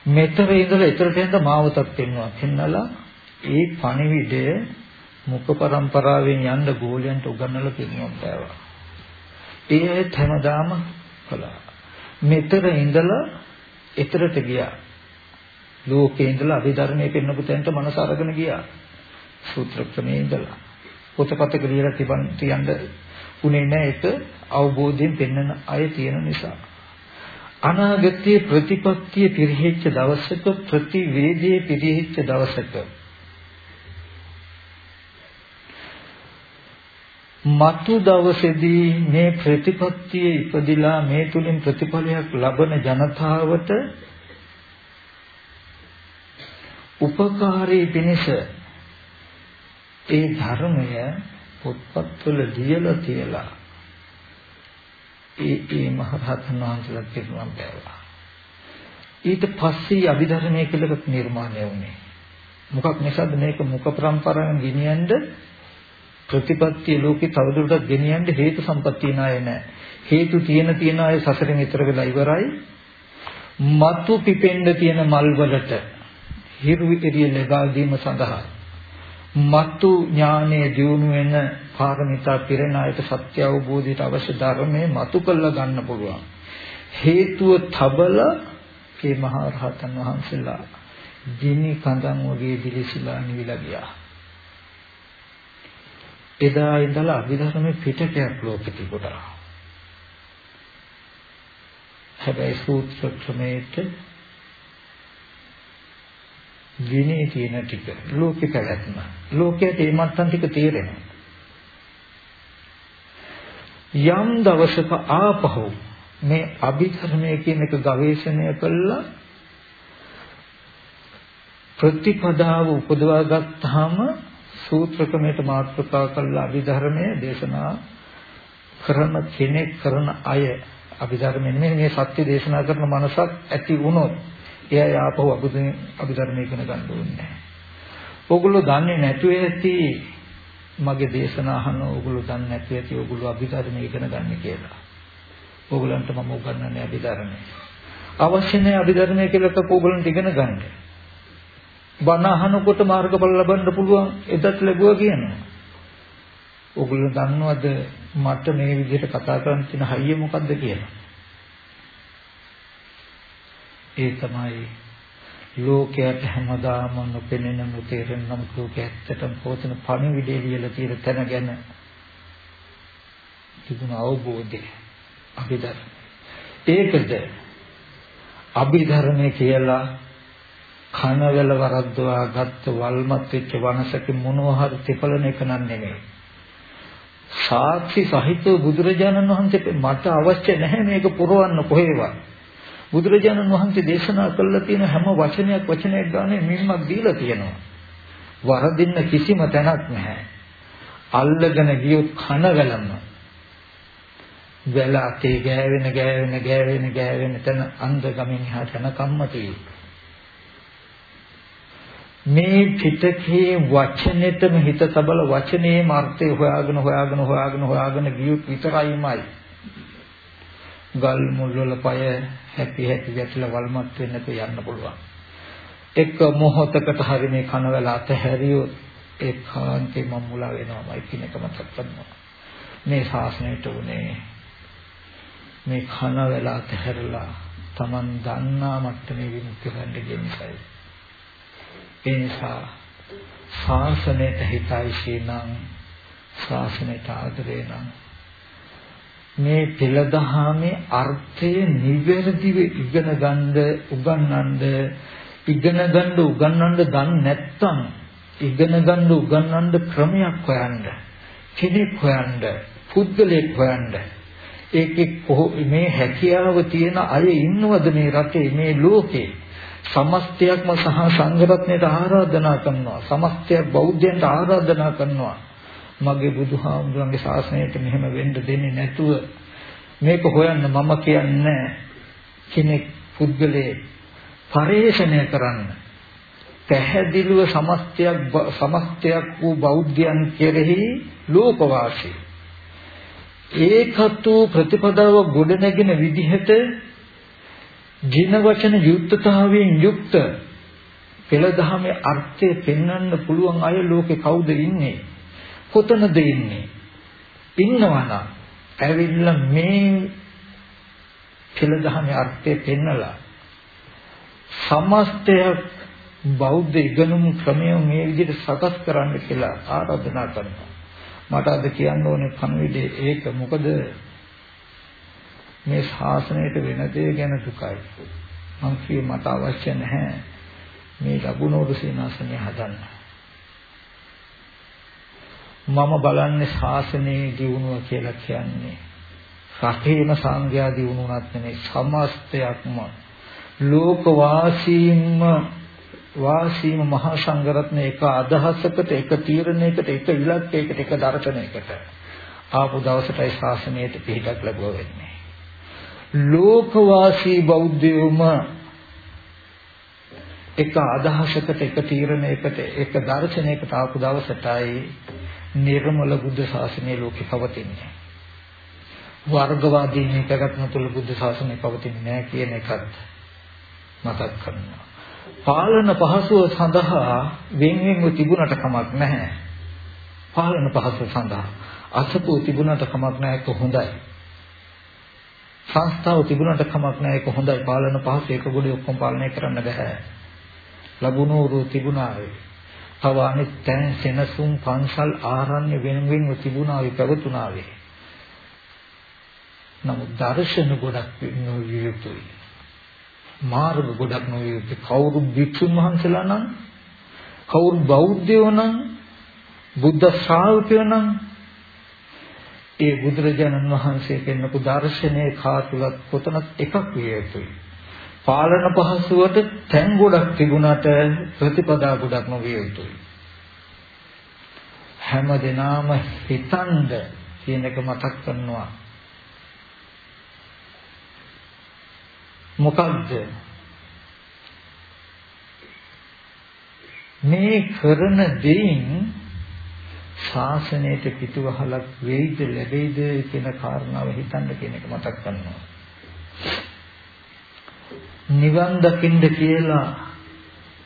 S1: මෙතර ඉඳලා ඊතරට යන මාවතක් පෙන්වනවා. පෙන්නලා ඒ පණිවිඩය මුඛ પરම්පරාවෙන් යන්න ගෝලයන්ට උගන්වලා පෙන්වන්න බෑවා. ඒ හැමදාම කළා. මෙතර ඉඳලා ඊතරට ගියා. ලෝකේ ඉඳලා අභිධර්මයේ පෙන්වපු තැනට මනස අරගෙන ගියා. සූත්‍ර ක්‍රමයේ ඉඳලා. පොතපතක ලියලා තිබන් තියන්න උනේ නැහැ ඒක අවබෝධයෙන් පෙන්වන අය තියෙන නිසා. අනාගතයේ ප්‍රතිපත්තිය පිරිහෙච්ච දවසක ප්‍රතිවේදයේ පිරිහෙච්ච දවසක මතු දවසේදී මේ ප්‍රතිපත්තියේ ඉපදිලා මේ තුලින් ප්‍රතිඵලයක් ලබන ජනතාවට උපකාරී පිණිස ඒ ධර්මය පොත්පත්වල ලියලා තියලා ඒ ඒ මහරහතන් වහන්සේලා කියනවා බෑවා. ඊට පස්සේ අභිධර්මයේ කියලා නිර්මාණය වුණේ. මොකක් නිසාද මේක මුඛ પરම්පරාවෙන් ගෙනියන්න ප්‍රතිපත්තිය ලෝකේ තවදුරටත් ගෙනියන්න හේතු සම්පත්තිය නාය නැහැ. හේතු තියෙන තියෙන අය සසරෙන් ඈතර වෙලා ඉවරයි. මතු පිපෙන්න තියෙන මල් වලට හිරු එරිය ලබා දීම සඳහා මතු ඥානයේ දියුණු වෙන පාරමිතා පිරෙන අයට සත්‍ය අවබෝධයට අවශ්‍ය ධර්මයේ මතු කළ ගන්න පුළුවන්. හේතුව තබල මේ මහා රහතන් වහන්සේලා දිනි කඳන් වගේ දිලිසිලා නිවිලා ගියා. එදා ඉඳලා අභිධර්මයේ පිටකයක් ලෝකෙ තිබුණා හැබැයි සූත්‍ර ක්‍රමයේ විනේ තියෙන ටික ලෝකේ පැවැත්ම. ලෝකයට මේ මට්ටම් ටික තේරෙනවා. යම් දවසක ආපහු මේ අභිධර්මය කියන එක ගවේෂණය කළා ප්‍රතිපදාව උපදවා ගත්තාම සූත්‍ර ක්‍රමයට මාතෘකා කළා අභිධර්මයේ දේශනා කරන කෙනෙක් කරන අය අභිධර්මයෙන් මේ සත්‍ය දේශනා කරන මනසක් ඇති වුණොත් එයා ආපහු අභිධර්මය ඉගෙන ගන්න ඕනේ නැහැ. ඕගොල්ලෝ දන්නේ නැතුව ඇති මගේ දේශනා අහන ඕගොල්ලෝ දන්නේ නැති ඇති ඕගොල්ලෝ අභිධර්මය ඉගෙන ගන්න කියලා. ඕගොල්ලන්ට මම උගන්වන්නේ අභිධර්මය. අවශ්‍ය නැහැ අභිධර්මය කියලා එක ඕගොල්ලන්ට ඉගෙන ගන්න. බණ අහනකොට මාර්ගඵල ලබන්න පුළුවන් එදත් ලැබුවා කියනවා. ඕගොල්ලෝ දන්නවද මට මේ විදිහට කතා කරන්න තියෙන හයිය මොකද්ද කියලා? ඒ තමයි ලෝකයට හැමදාම නොපෙනෙන නොතේරෙන නම් ලෝකයේ ඇත්තටම පවතින පණිවිඩය ලියලා තියෙන තැන ගැන තිබුණ අවබෝධය අභිධර්ම. ඒකද අභිධර්මයේ කියලා කනවල වරද්දවා ගත්ත වල්මත් වෙච්ච වනසක මොනවා හරි තිපලන එක නන් නෙමෙයි. සාක්ෂි සහිතව බුදුරජාණන් වහන්සේ මට අවශ්‍ය නැහැ මේක පුරවන්න කොහෙවත්. බුදුරජාණන් වහන්සේ දේශනා කළා තියෙන හැම වචනයක් වචනයක් ගානේ මින්මක් දීලා තියෙනවා. වරදින්න කිසිම තැනක් නැහැ. අල්ලගෙන ගියොත් කන වැළම. වැල අතේ ගෑවෙන ගෑවෙන ගෑවෙන ගෑවෙන තැන අන්ධගමින් එහාට යන කම්මතියි. මේ පිටකේ වචනෙටම හිත තබල වචනේම අර්ථය හොයාගෙන හොයාගෙන හොයාගෙන හොයාගෙන ගියොත් විතරයිමයි. ගල් මුල් වල පය හැපි හැපි වැටලා වල්මත් වෙන්නට යන්න පුළුවන්. එක මොහොතකට හරි මේ කනවල අතහැරියොත් ඒ කාන්තේ මම මුලා වෙනවමයි කියන එක මතක් කරනවා. මේ ශාසනයට උනේ මේ කනවල අතහැරලා Taman දන්නා මට්ටමේ විමුක්ති ගන්න කියන එකයි. ඒ නිසා ශාසනයට හිතයි නම් ශාසනයට ආදරේ නම් මේ පෙළදහමේ අර්ථය නිවැරදිව ඉගෙන ගන්න උගන්වන්න ඉගෙන ගන්න උගන්වන්න දන්නේ නැත්නම් ඉගෙන ගන්න උගන්වන්න ක්‍රමයක් හොයන්න කෙනෙක් හොයන්න පුද්ගලෙක් හොයන්න. ඒකේ මේ හැකියාව තියෙන අය ඉන්නවද මේ රටේ මේ ලෝකේ? සමස්තයක්ම සහ සංඝරත්නයට ආරාධනා කරනවා. සමස්තයක් බෞද්ධයන්ට ආරාධනා කරනවා. මගේ බුදුහාමුදුරන්ගේ ශාසනයට මෙහෙම වෙන්න දෙන්නේ නැතුව මේක හොයන්න මම කියන්නේ කෙනෙක් පුද්ගලයේ පරිේශණය කරන්න. පැහැදිලිව සමස්තයක් සමස්තයක් වූ බෞද්ධයන් කෙරෙහි ලෝකවාසී. ඒකතු ප්‍රතිපදාව ගොඩනැගෙන විදිහට ජීන වචන යුක්තතාවයෙන් යුක්ත පෙළ දහමේ අර්ථය පෙන්වන්න පුළුවන් අය ලෝකේ කවුද ඉන්නේ? කොතනද ඉන්නේ ඉන්නවා නම් ඇවිල්ලා මේ පෙළ දහමේ අර්ථය පෙන්නලා සමස්තයක් බෞද්ධ ඉගෙනුම් ක්‍රමය මේ විදිහට සකස් කරන්න කියලා ආරාධනා කරනවා මට අද කියන්න ඕනේ කණවිඩේ ඒක මොකද මේ ශාසනයට වෙන දේ ගැන දුකයි. මං කියේ මට අවශ්‍ය නැහැ මේ ලැබුණෝරු සීනාසනය හදන්න. මම බලන්නේ ශාසනයේ දියුණුව කියලා කියන්නේ. රටේම සංඝයා දියුණුවක් නෙමෙයි සමස්තයක්ම. ලෝක වාසීන්ම වාසීම මහා සංඝරත්න එක අදහසකට එක තීරණයකට එක ඉලක්කයකට එක දර්ශනයකට ආපු දවසටයි ශාසනයට පිළිඩක් ලැබුව වෙන්නේ. ලෝකවාසී බෞද්ධයෝම එක අදහසකට එක තීරණයකට එක දර්ශනයකට ආපු දවසටයි නිර්මල බුද්ධ ශාසනය ලෝකේ පවතින්නේ. වර්ගවාදීන් එකකට තුළ බුද්ධ ශාසනය පවතින්නේ නැහැ කියන එකත් මතක් කරනවා. පාලන පහසුව සඳහා වෙන වෙනම තිබුණට කමක් නැහැ. පාලන පහසුව සඳහා අසපු තිබුණට කමක් නැහැ කොහොඳයි. සංස්ථාව තිබුණට කමක් නැහැ ඒක හොඳයි පාලන පහසු ඒක ගොඩේ ඔක්කොම පාලනය කරන්න බෑ ලැබුණු රු තිබුණාවේ තව අනිත් තැන් සෙනසුන් පන්සල් ආරණ්‍ය වෙන වෙනම තිබුණාවේ පැවතුණාවේ. නමුත් දර්ශන ගොඩක් නොවිය යුතුයි. මාර්ග ගොඩක් නොවිය යුතුයි. කවුරු භික්ෂුන් වහන්සේලා නම් කවුරු බෞද්ධයෝ නම් බුද්ධ ශ්‍රාවකයෝ නම් ඒ බුදුරජාණන් වහන්සේ පෙන්වපු දර්ශනයේ කාතුලත් කොතනත් එකක් විය යුතුයි. පාලන පහසුවට තැන් ගොඩක් තිබුණාට ප්‍රතිපදා ගොඩක් නොවිය යුතුයි. හැම දිනාම හිතන්ද කියන එක මතක් කරනවා. මොකද්ද මේ කරන දෙයින් ශාසනයට පිටුවහලක් වෙයිද ලැබෙයිද කියන කාරණාව හිතන්න කියන එක මතක් කරනවා. නිවන් දකින්න කියලා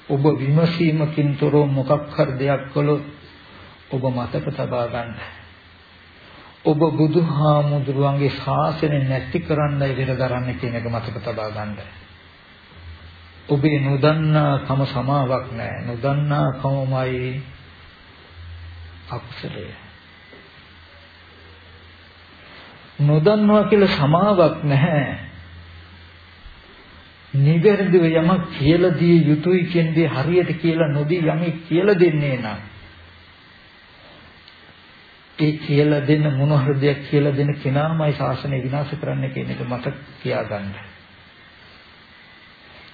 S1: ඔබ විමසීමකින් තොරව මොකක් හරි දෙයක් කළොත් ඔබ මතක තබා ගන්න. ඔබ බුදුහාමුදුරුවන්ගේ ශාසනය නැති කරන්නයි විර දරන්නේ කියන එක මතක තබා ගන්න. ඔබේ නොදන්නා කම සමාවක් නැහැ. නොදන්නා කමමයි අකුසලය. නොදන්නවා කියලා සමාවක් නැහැ. නිවැරදිව යමක් කියලා දිය යුතුයි කියන දේ හරියට කියලා නොදී යමක් කියලා දෙන්නේ නම් ඒ කියලා දෙන මොන හරි දෙයක් කියලා දෙන කෙනාමයි ශාසනය විනාශ කරන්න කියන එක මතක තියාගන්න.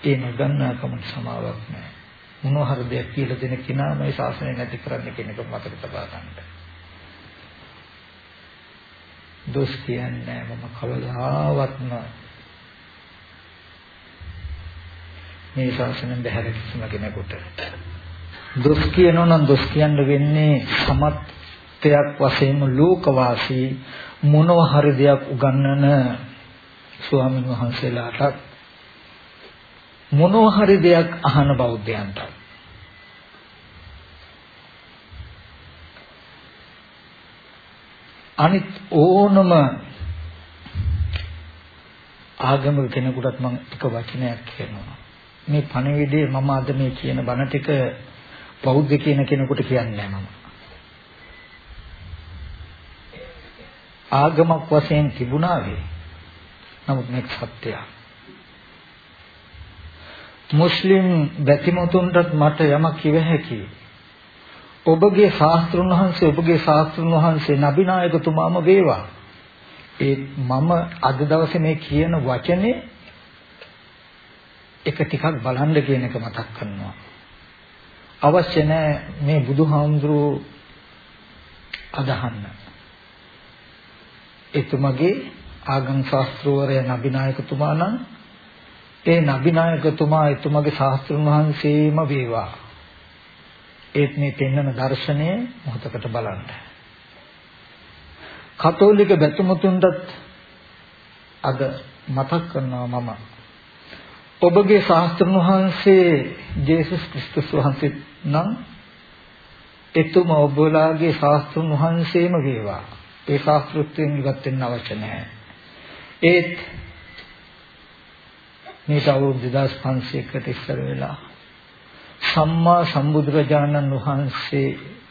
S1: ඒ නොදන්නාකම සමාවක් නැහැ. මොන හරි දෙයක් කියලා දෙන කෙනාමයි ශාසනය නැති කරන්න කියන එක මතක තබා ගන්න. දොස් කියන්නේ මම කවදාවත්ම මේ ශාසනයෙන් බැහැර කිසිම කෙනෙකුට. දොස් කියනවා නම් දොස් කියන්න වෙන්නේ සමත්යක් වශයෙන්ම ලෝකවාසී මොනව හරි දෙයක් උගන්වන ස්වාමීන් වහන්සේලාටත් මොනවා හරි දෙයක් අහන බෞද්ධයන්ට අනිත් ඕනම ආගමික කෙනෙකුටත් මම එක වචනයක් කියනවා. මේ පණිවිඩය මම අද මේ කියන බණ ටික බෞද්ධ කියන කෙනෙකුට කියන්නේ මම ආගමක් වශයෙන් තිබුණාවේ නමුත් මේක සත්‍යයක් මුස්ලිම් බැතිමතුන්ටත් මට යමක් කිව හැකියි. ඔබගේ ශාස්ත්‍රුන් වහන්සේ ඔබගේ ශාස්ත්‍රුන් වහන්සේ නබිනායකතුමාම වේවා. ඒ මම අද දවසේ මේ කියන වචනේ එක ටිකක් බලන්න කියන එක මතක් කරනවා. අවශ්‍ය නැහැ මේ බුදුහාමුදුරුවෝ අදහන්න. එතුමගේ ආගම් ශාස්ත්‍රවරය නබිනායකතුමා නම් ඒ නබිනායකතුමා එතුමගේ ශාස්ත්‍රඥ වහන්සේම වේවා. ඒත් මේ පෙන්වන දර්ශනය මොහොතකට බලන්න. කතෝලික බැතිමතුන්ටත් අද මතක් කරනවා මම. ඔබගේ ශාස්ත්‍රඥ වහන්සේ ජේසුස් ක්‍රිස්තුස් වහන්සේ නම් එතුම ඔබලාගේ ශාස්ත්‍රඥ වහන්සේම වේවා. ඒ ශාස්ත්‍රත්වයෙන් ඉවත් වෙන්න අවශ්‍ය නැහැ. ඒත් මේක අවුරුදු 2500කට ඉස්සර වෙලා සම්මා සම්බුදුරජාණන් වහන්සේ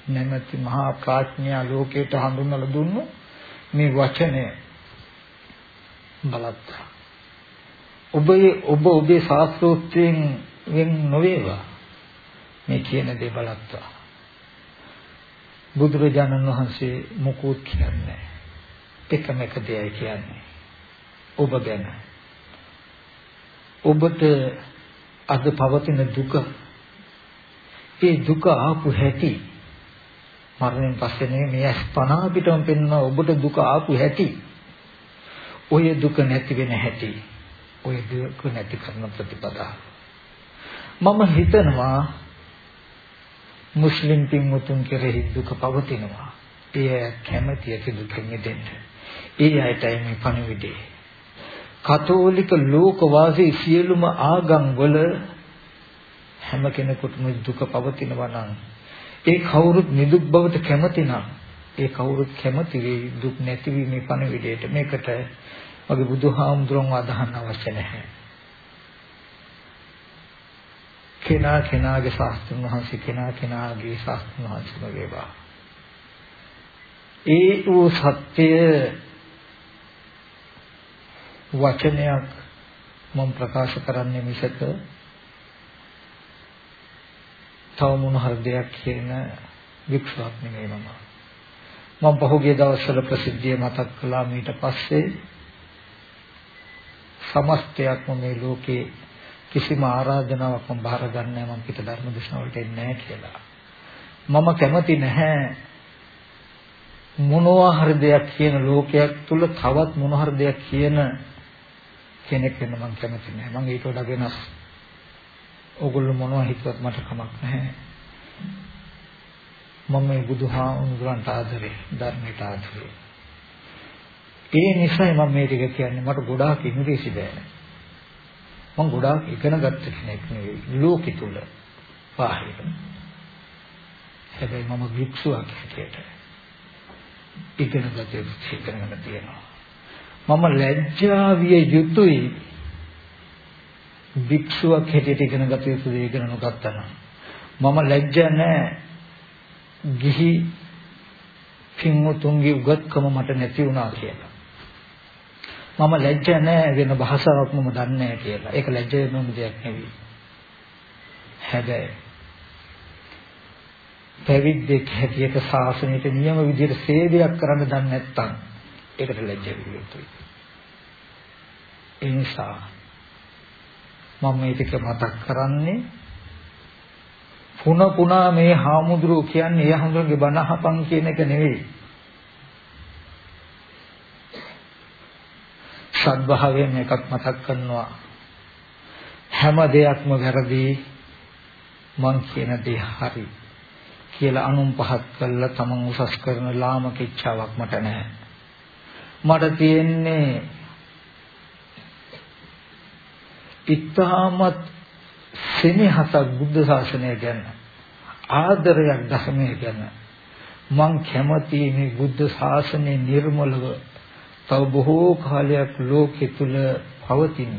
S1: නැමැති මහා ප්‍රඥා ලෝකයට හඳුන්වලා දුන්නු මේ වචනය බලත් ඔබේ ඔබ ඔබේ ශාස්ත්‍රෝක්තයෙන් වෙන් නොවේවා. මේ කියන දේ බලත්වා. බුදුරජාණන් වහන්සේ මොකුත් කියන්නේ එකම එක දෙයයි කියන්නේ. ඔබ ගැන. ඔබට අද පවතින දුක. ඒ දුක ආපු හැටි මරණයෙන් පස්සේ නෙමෙයි මේ අස්පනා පිටම පෙන්වන ඔබට දුක ආපු හැටි. ඔය දුක නැති වෙන හැටි. ඔය දුක නැති කරන ප්‍රතිපදා. මම හිතනවා මුස්ලිම් පින්වතුන් කෙරෙහි දුක පවතිනවා. ඒ කැමැති ඇති දුකෙන් මිදෙන්න. ඒ අයටයි මේ පණිවිඩේ කතෝලික ලෝකවාසී සියලුම ආගම් වල හැම කෙනෙකුටම දුක පවතිනවා නම් ඒ කවුරුත් නිදුක් බවට කැමති නම් ඒ කවුරුත් කැමති වෙයි දුක් නැතිවීමේ පණිවිඩයට. මේකට වගේ බුදුහාමුදුරන් අදහන්න අවශ්‍ය නැහැ. කෙනා කෙනාගේ ශාස්ත්‍රඥ වහන්සේ කෙනා කෙනාගේ ශාස්ත්‍රඥ වහන්සේම වේවා ඒ වූ සත්‍ය වචනයක් මම ප්‍රකාශ කරන්නේ මිසක තව මොන හරි දෙයක් කියන වික්ෂාවක් නෙමෙයි මම. මම පහුගිය දවස්වල ප්‍රසිද්ධිය මතක් කළා. ඊට පස්සේ සමස්තයක්ම මේ ලෝකේ කිසිම ආරාධනාවක් මම බාර ගන්නෑ මම පිට ධර්ම දේශනාවලට එන්නේ නැහැ කියලා. මම කැමති නැහැ මොනවා හරි දෙයක් කියන ලෝකයක් තුල තවත් මොන හරි දෙයක් කියන කෙනෙක් වෙන්න මම කැමති නැහැ. මම ඊට වඩා වෙනස්. ඕගොල්ලෝ මොනවා හිතුවත් මට කමක් නැහැ. මම මේ බුදුහාමුදුරන්ට ආදරේ, ධර්මයට ආදරේ. ඒ නිසායි මම මේ ටික කියන්නේ මට ගොඩාක් ඉංග්‍රීසි බෑ. මම ගොඩාක් ඉගෙන ගත්ත කෙනෙක් නෙවෙයි ලෝකෙ තුල බාහිර. හැබැයි මම වික්ෂුවක් හැටියට ඉගෙන ගත යුතු ඉගෙනගෙන තියෙනවා. මම ලැජ්ජා විය යුතුයි වික්ෂුවක් හැටියට ඉගෙන ගත යුතු දේ ඉගෙන නොගත්තා නම් මම ලැජ්ජා නැහැ ගිහි පින්වතුන්ගේ උගත්කම මට නැති වුණා කියලා. මම ලැජ්ජ නැහැ වෙන භාෂාවක් මම දන්නේ නැහැ කියලා. ඒක ලැජ්ජ වෙන දෙයක් නෙවෙයි. හැබැයි පැවිද්දෙක් හැටියට ශාසනයට නියම විදිහට සේවයක් කරන්න දන්නේ නැත්නම් ඒකට ලැජ්ජ වෙන්න යුතුයි. ඒ නිසා මම මේ ටික මතක් කරන්නේ පුන පුනා මේ හාමුදුරුවෝ කියන්නේ ඒ හාමුදුරුවන්ගේ බණ අහපන් කියන එක නෙවෙයි. සත්භාවයෙන් එකක් මතක් කරනවා. හැම දෙයක්ම වැරදි මං කියන දේ හරි කියලා අනුන් පහත් කළා තමන් උසස් කරන ලාමක ඉච්ඡාවක් මට නැහැ. මට තියෙන්නේ ඉතාමත් සෙනෙහසක් බුද්ධ ශාසනය ගැන ආදරයක් ධර්මය ගැන. මං කැමති මේ බුද්ධ ශාසනය නිර්මලව තව බොහෝ කාලයක් ලෝකෙ තුල පවතින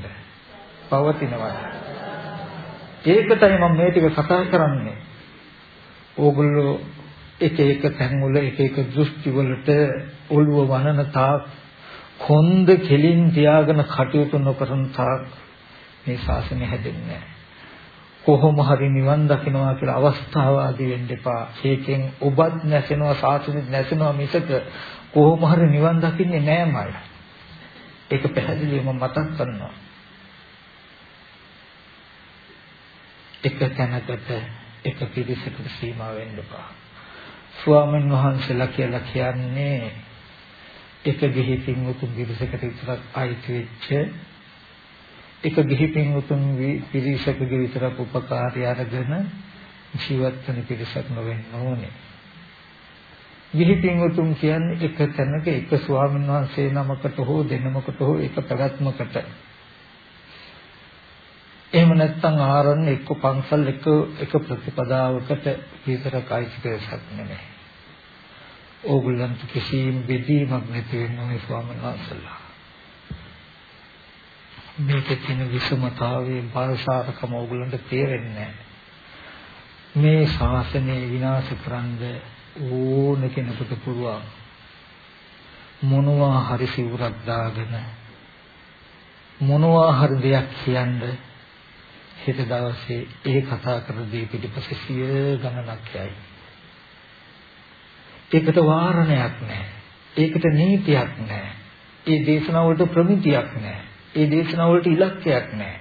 S1: පවතිනවා. ඒකටයි මම මේ ටික කතා කරන්නේ. ඕගොල්ලෝ එක එක තැන්වල එක එක දෘෂ්ටි වලට ඔළුව වනන තාක් කොන්ද කෙලින් තියාගෙන කටයුතු නොකරන තාක් මේ ශාසනය හැදෙන්නේ කොහොම හරි නිවන් දකින්නවා කියලා අවස්ථාව ආදී වෙන්න එපා. ඒකෙන් ඔබත් නැසෙනවා ශාසනෙත් නැසෙනවා මිසක කොහොම හරි නිවන් දකින්නේ නෑමයි. ඒක පැහැදිලිවම මතක් කරනවා. එක තැනකට එක පිරිසකට සීමා වෙන්න එපා. ස්වාමීන් වහන්සේලා කියලා කියන්නේ එක ගිහි පින්වතුන් පිරිසකට විතරක් අයිති වෙච්ච එක ගිහි පින්වතුන් පිරිසකගේ විතරක් උපකාරය අරගෙන ජීවත් වෙන පිරිසක් නොවෙන්න ඕනේ. ගිහි පින්වතුන් කියන්නේ එක තැනක එක ස්වාමීන් වහන්සේ නමකට හෝ දෙනමකට හෝ එක පැවැත්මකට එහෙම නැත්නම් ආරණ්‍ය එක්ක පන්සල් එක එක ප්‍රතිපදාවකට විතරක් අයිති කරසක් නෙමෙයි. ඕගොල්ලන්ට කිසිම බෙදීමක් නැති වෙන මේ ස්වාමීන් වහන්සේලා. මේකේ තියෙන විසමතාවයේ බාරසාරකම ඕගොල්ලන්ට තේරෙන්නේ මේ ශාසනය විනාශ කරන්නේ ඕන කෙනෙකුට පුළුවන් මොනවා හරි සිවුරක් දාගෙන මොනවා හරි දෙයක් කියන්න හෙට දවසේ ඒ කතා කර දේ පිටිපස්සේ සිය ගණනක් යයි. ඒකට වාරණයක් නැහැ. ඒකට නීතියක් නැහැ. ඒ දේශනාවලට ප්‍රමිතියක් නැහැ. ඒ දේශනාවලට ඉලක්කයක් නැහැ.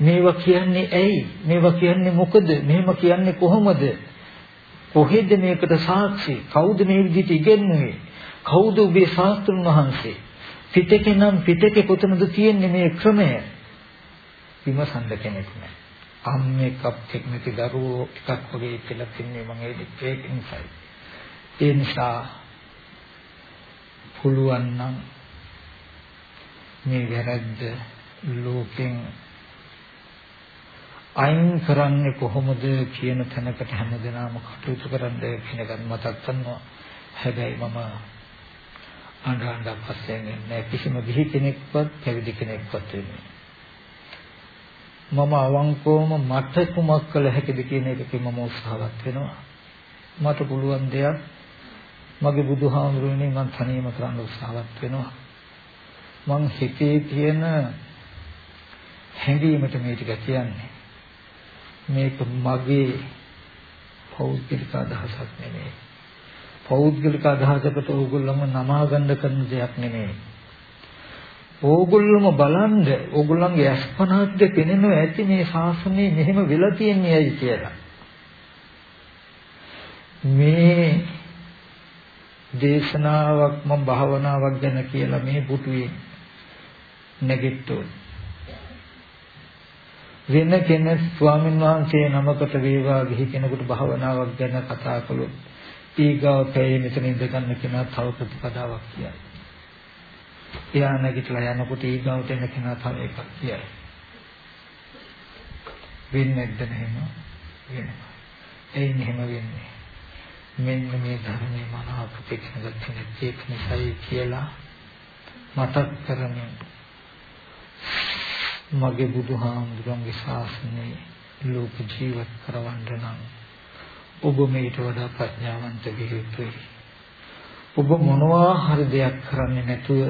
S1: මේවා කියන්නේ ඇයි? මේවා කියන්නේ මොකද? මෙහෙම කියන්නේ කොහොමද? කොහෙද මේකට සාක්ෂි? කවුද මේ විදිහට ඉගෙනුවේ? කවුද ඔබේ ශාස්ත්‍රඥ වහන්සේ? පිටකේ නම් පිටකේ කොතනද තියෙන්නේ මේ ක්‍රමය? විමසන්න කෙනෙක් නැහැ. අම්මෙක් අප්පෙක් නැති දරුවෝ එකක් වගේ කියලා තින්නේ මම ඒක නිසායි. ඒ නිසා පුළුවන් නම් මේ වැරද්ද ලෝකෙන් අයින් කරන්නේ කොහොමද කියන තැනකට හැමදෙනාම කටයුතු කරන්න කියන එක මතක් කරනවා. හැබැයි මම අඬ අඬ පස්සෙන් එන්නේ කිසිම ගිහි කෙනෙක්වත් පැවිදි කෙනෙක්වත් වෙන්නේ. මම අවංකවම මට කුමක් කළ හැකිද කියන එකකින් මම උත්සාහවත් වෙනවා. මට පුළුවන් දෙයක් මගේ බුදුහාමුදුරනේ මම තනියම කරන්න උත්සාහවත් වෙනවා. මං හිතේ තියෙන හැඟීමට මේ ටික කියන්නේ. මේක මගේ පෞද්ගලික අදහසක් නෙමෙයි. පෞද්ගලික අදහසකට ඕගොල්ලෝම නමා ගන්න කරන දෙයක් නෙමෙයි. ඕගොල්ලොම බලන්න ඕගොල්ලන්ගේ අස්පනාද්ද පෙනෙනවා ඇති මේ ශාසනය මෙහෙම වෙලා තියන්නේ ඇයි කියලා. මේ දේශනාවක් මම භාවනාවක් ගැන කියලා මේ පුටුවේ නැගිට්ටෝ වෙන කෙනෙක් ස්වාමීන් වහන්සේ නමකට වේවා ගිහි කෙනෙකුට භාවනාවක් ගැන කතා කළොත් ඊගාව පැය මෙතන ඉඳ ගන්න කෙනා තව ප්‍රතිපදාවක් කියයි. එයා නැගිටලා යනකොට ඊගාවට එන කෙනා තව එකක් කියයි. වෙන්නේ නැද්ද එහෙම? වෙනවා. එයින් එහෙම වෙන්නේ. මෙන්න මේ ධර්මයේ මනාව ප්‍රතික්ෂේප කරන ඒක නිසායි කියලා මතක් කරමින් මගේ බුදුහාමුදුරන්ගේ ශාසනය ලෝක ජීවත් කරවන්න නම් ඔබ මේට වඩා ප්‍රඥාවන්ත විය යුතුයි. ඔබ මොනවා හරි දෙයක් කරන්නේ නැතුව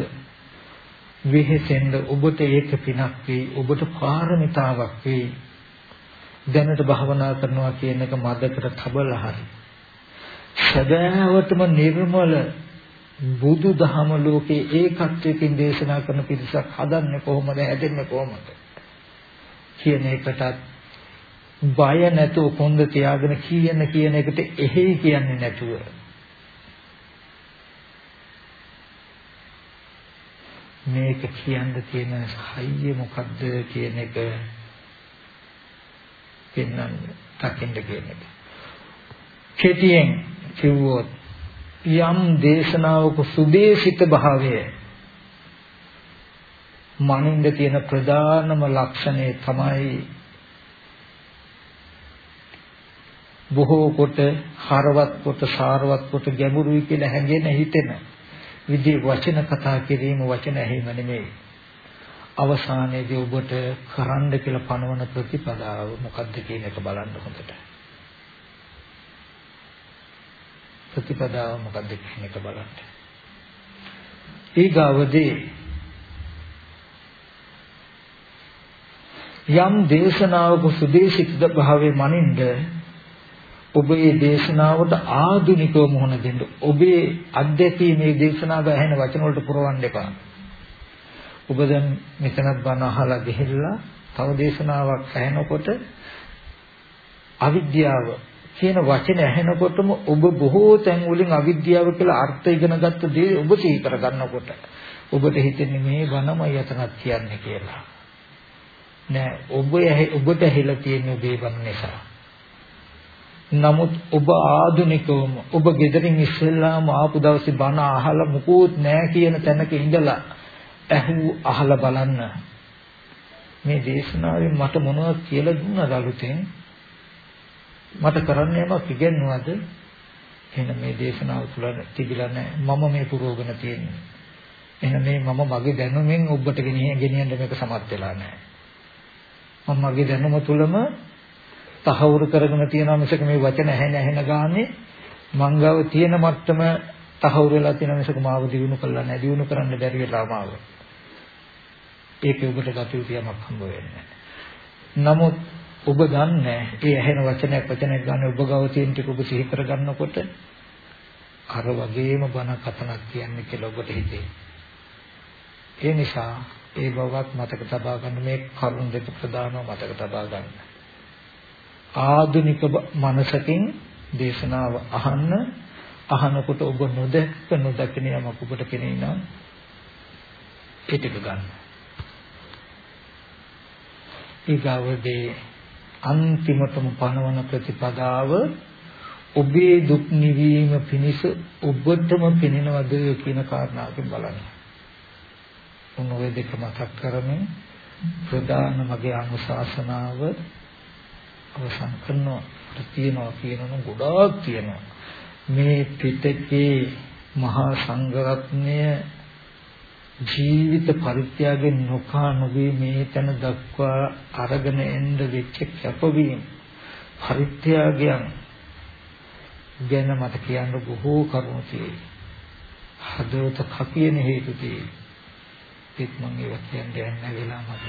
S1: වෙහෙසෙන්න ඔබට ඒක පිනක් වෙයි. ඔබට පාරමිතාවක් වෙයි. දැනට භාවනා කරනවා කියන එක මදකට තබලා හරි. සදාවටම නිර්මල බුදු දහම ලෝකේ ඒකත්වයෙන් දේශනා කරන පිරිසක් හදන්නේ කොහොමද? හැදෙන්නේ කොහොමද? කියන එකටත් බය නැතුව කොන්ද තියාගෙන කියන කියන එකට එහෙයි කියන්නේ නැතුව. මේක කියන්න තියෙන හයිය මොකද්ද කියන එක පෙන්වන්න දකින්න කියන එක. කෙටියෙන් කිව්වොත් යම් දේශනාවක සුදේශිත භාවය මනින්ද තියෙන ප්‍රධානම ලක්ෂණය තමයි බොහෝ කොට හරවත් කොට සාරවත් කොට ගැඹුරුයි කියලා හැඟෙන හිතෙන. විදි වචන කතා කිරීම වචන ඇහිම නෙමෙයි. අවසානයේදී ඔබට කරන්න කියලා පනවන ප්‍රතිපදාව මොකක්ද කියන එක බලන්න හොඳට. ප්‍රතිපදාව මොකක්ද කියන එක බලන්න. ඊගාවදී යම් දේශනාවක සුදේශිත භාවයේ මනින්ද ඔබේ දේශනාවට ආධුනිකව මුහුණ දෙන්න. ඔබේ අධ්‍යක්ීමේ දේශනාව ඇහෙන වචන වලට පුරවන්න එපා. ඔබ දැන් මෙතනත් බණ අහලා ගිහිල්ලා තව දේශනාවක් ඇහෙනකොට අවිද්‍යාව කියන වචන ඇහෙනකොටම ඔබ බොහෝ තැන් වලින් අවිද්‍යාව කියලා අර්ථ ඉගෙන ගත්ත දේ ඔබ සිහි කර ගන්නකොට ඔබට හිතෙන්නේ මේ වනමයි යතනක් කියන්නේ කියලා. නෑ ඔබ ඔබට ඇහිලා තියෙන ඔබේ වන නිසා. නමුත් ඔබ ආධුනිකවම ඔබ ගෙදරින් ඉස්සෙල්ලාම ආපු දවසේ බණ අහලා මුකුත් නෑ කියන තැනක ඉඳලා ඇහු අහලා බලන්න. මේ දේශනාවෙන් මට මොනවද කියලා දුන්නද අලුතෙන්? මට කරන්න යමක් ඉගෙනනවද? එහෙනම් මේ දේශනාව තුළ තිබිලා නැහැ. මම මේ පුරෝගන තියෙන්නේ. එහෙනම් මේ මම මගේ දැනුමෙන් ඔබට ගෙනියන්න මේක සමත් වෙලා නැහැ. මම මගේ දැනුම තුළම තහවුරු කරගෙන තියෙනවා මිසක මේ වචන ඇහෙන ඇහෙන ගානේ මංගව තියෙන මට්ටම තහවුරු වෙලා තියෙන මිසක මාව දිනු කළා නැහැ. දිනු කරන්න බැරි වෙලා මාව. ඒකේ ඔබට ගතිය යමක් හම්බ වෙන්නේ නමුත් ඔබ දන්නේ ඒ ඇහෙන වචනයක් වචනයක් ගන්න ඔබ ගාව තියෙන ටික ඔබ සිහි කරගන්නකොට අර වගේම බණ කතනක් කියන්නේ කියලා ඔබට හිතේ. ඒ නිසා ඒ බවත් මතක තබා ගන්න මේ කරුණ දෙක ප්‍රධානව මතක තබා ගන්න. ආධුනික මනසකින් දේශනාව අහන්න අහනකොට ඔබ නොදැක්ක නොදකින යමක් ඔබට පෙනෙයි නම් ඒ ටික ගන්න. ඊගාවදී අන්තිමටම පනවන ප්‍රතිපදාව ඔබේ දුක් නිවීම පිණිස ඔබටම පෙනෙනවද කියන කාරණාවකින් බලන්න. උන් ඔය දෙක මතක් කරමින් ප්‍රධාන මගේ අනුශාසනාව අවසන් කරනවා. තියෙනවා කියනනම් ගොඩාක් තියෙනවා. මේ පිටකේ මහා සංඝරත්නය ජීවිත පරිත්‍යාගයෙන් නොකා නොවේ මේ තැන දක්වා අරගෙන එන්න වෙච්ච කැපවීම පරිත්‍යාගයන් ගැන මට කියන්න බොහෝ කරුණු තියෙනවා. හදවත කපියන හේතු තියෙනවා. ඒත් මම ඒවා කියන්න යන්න වෙලා මට.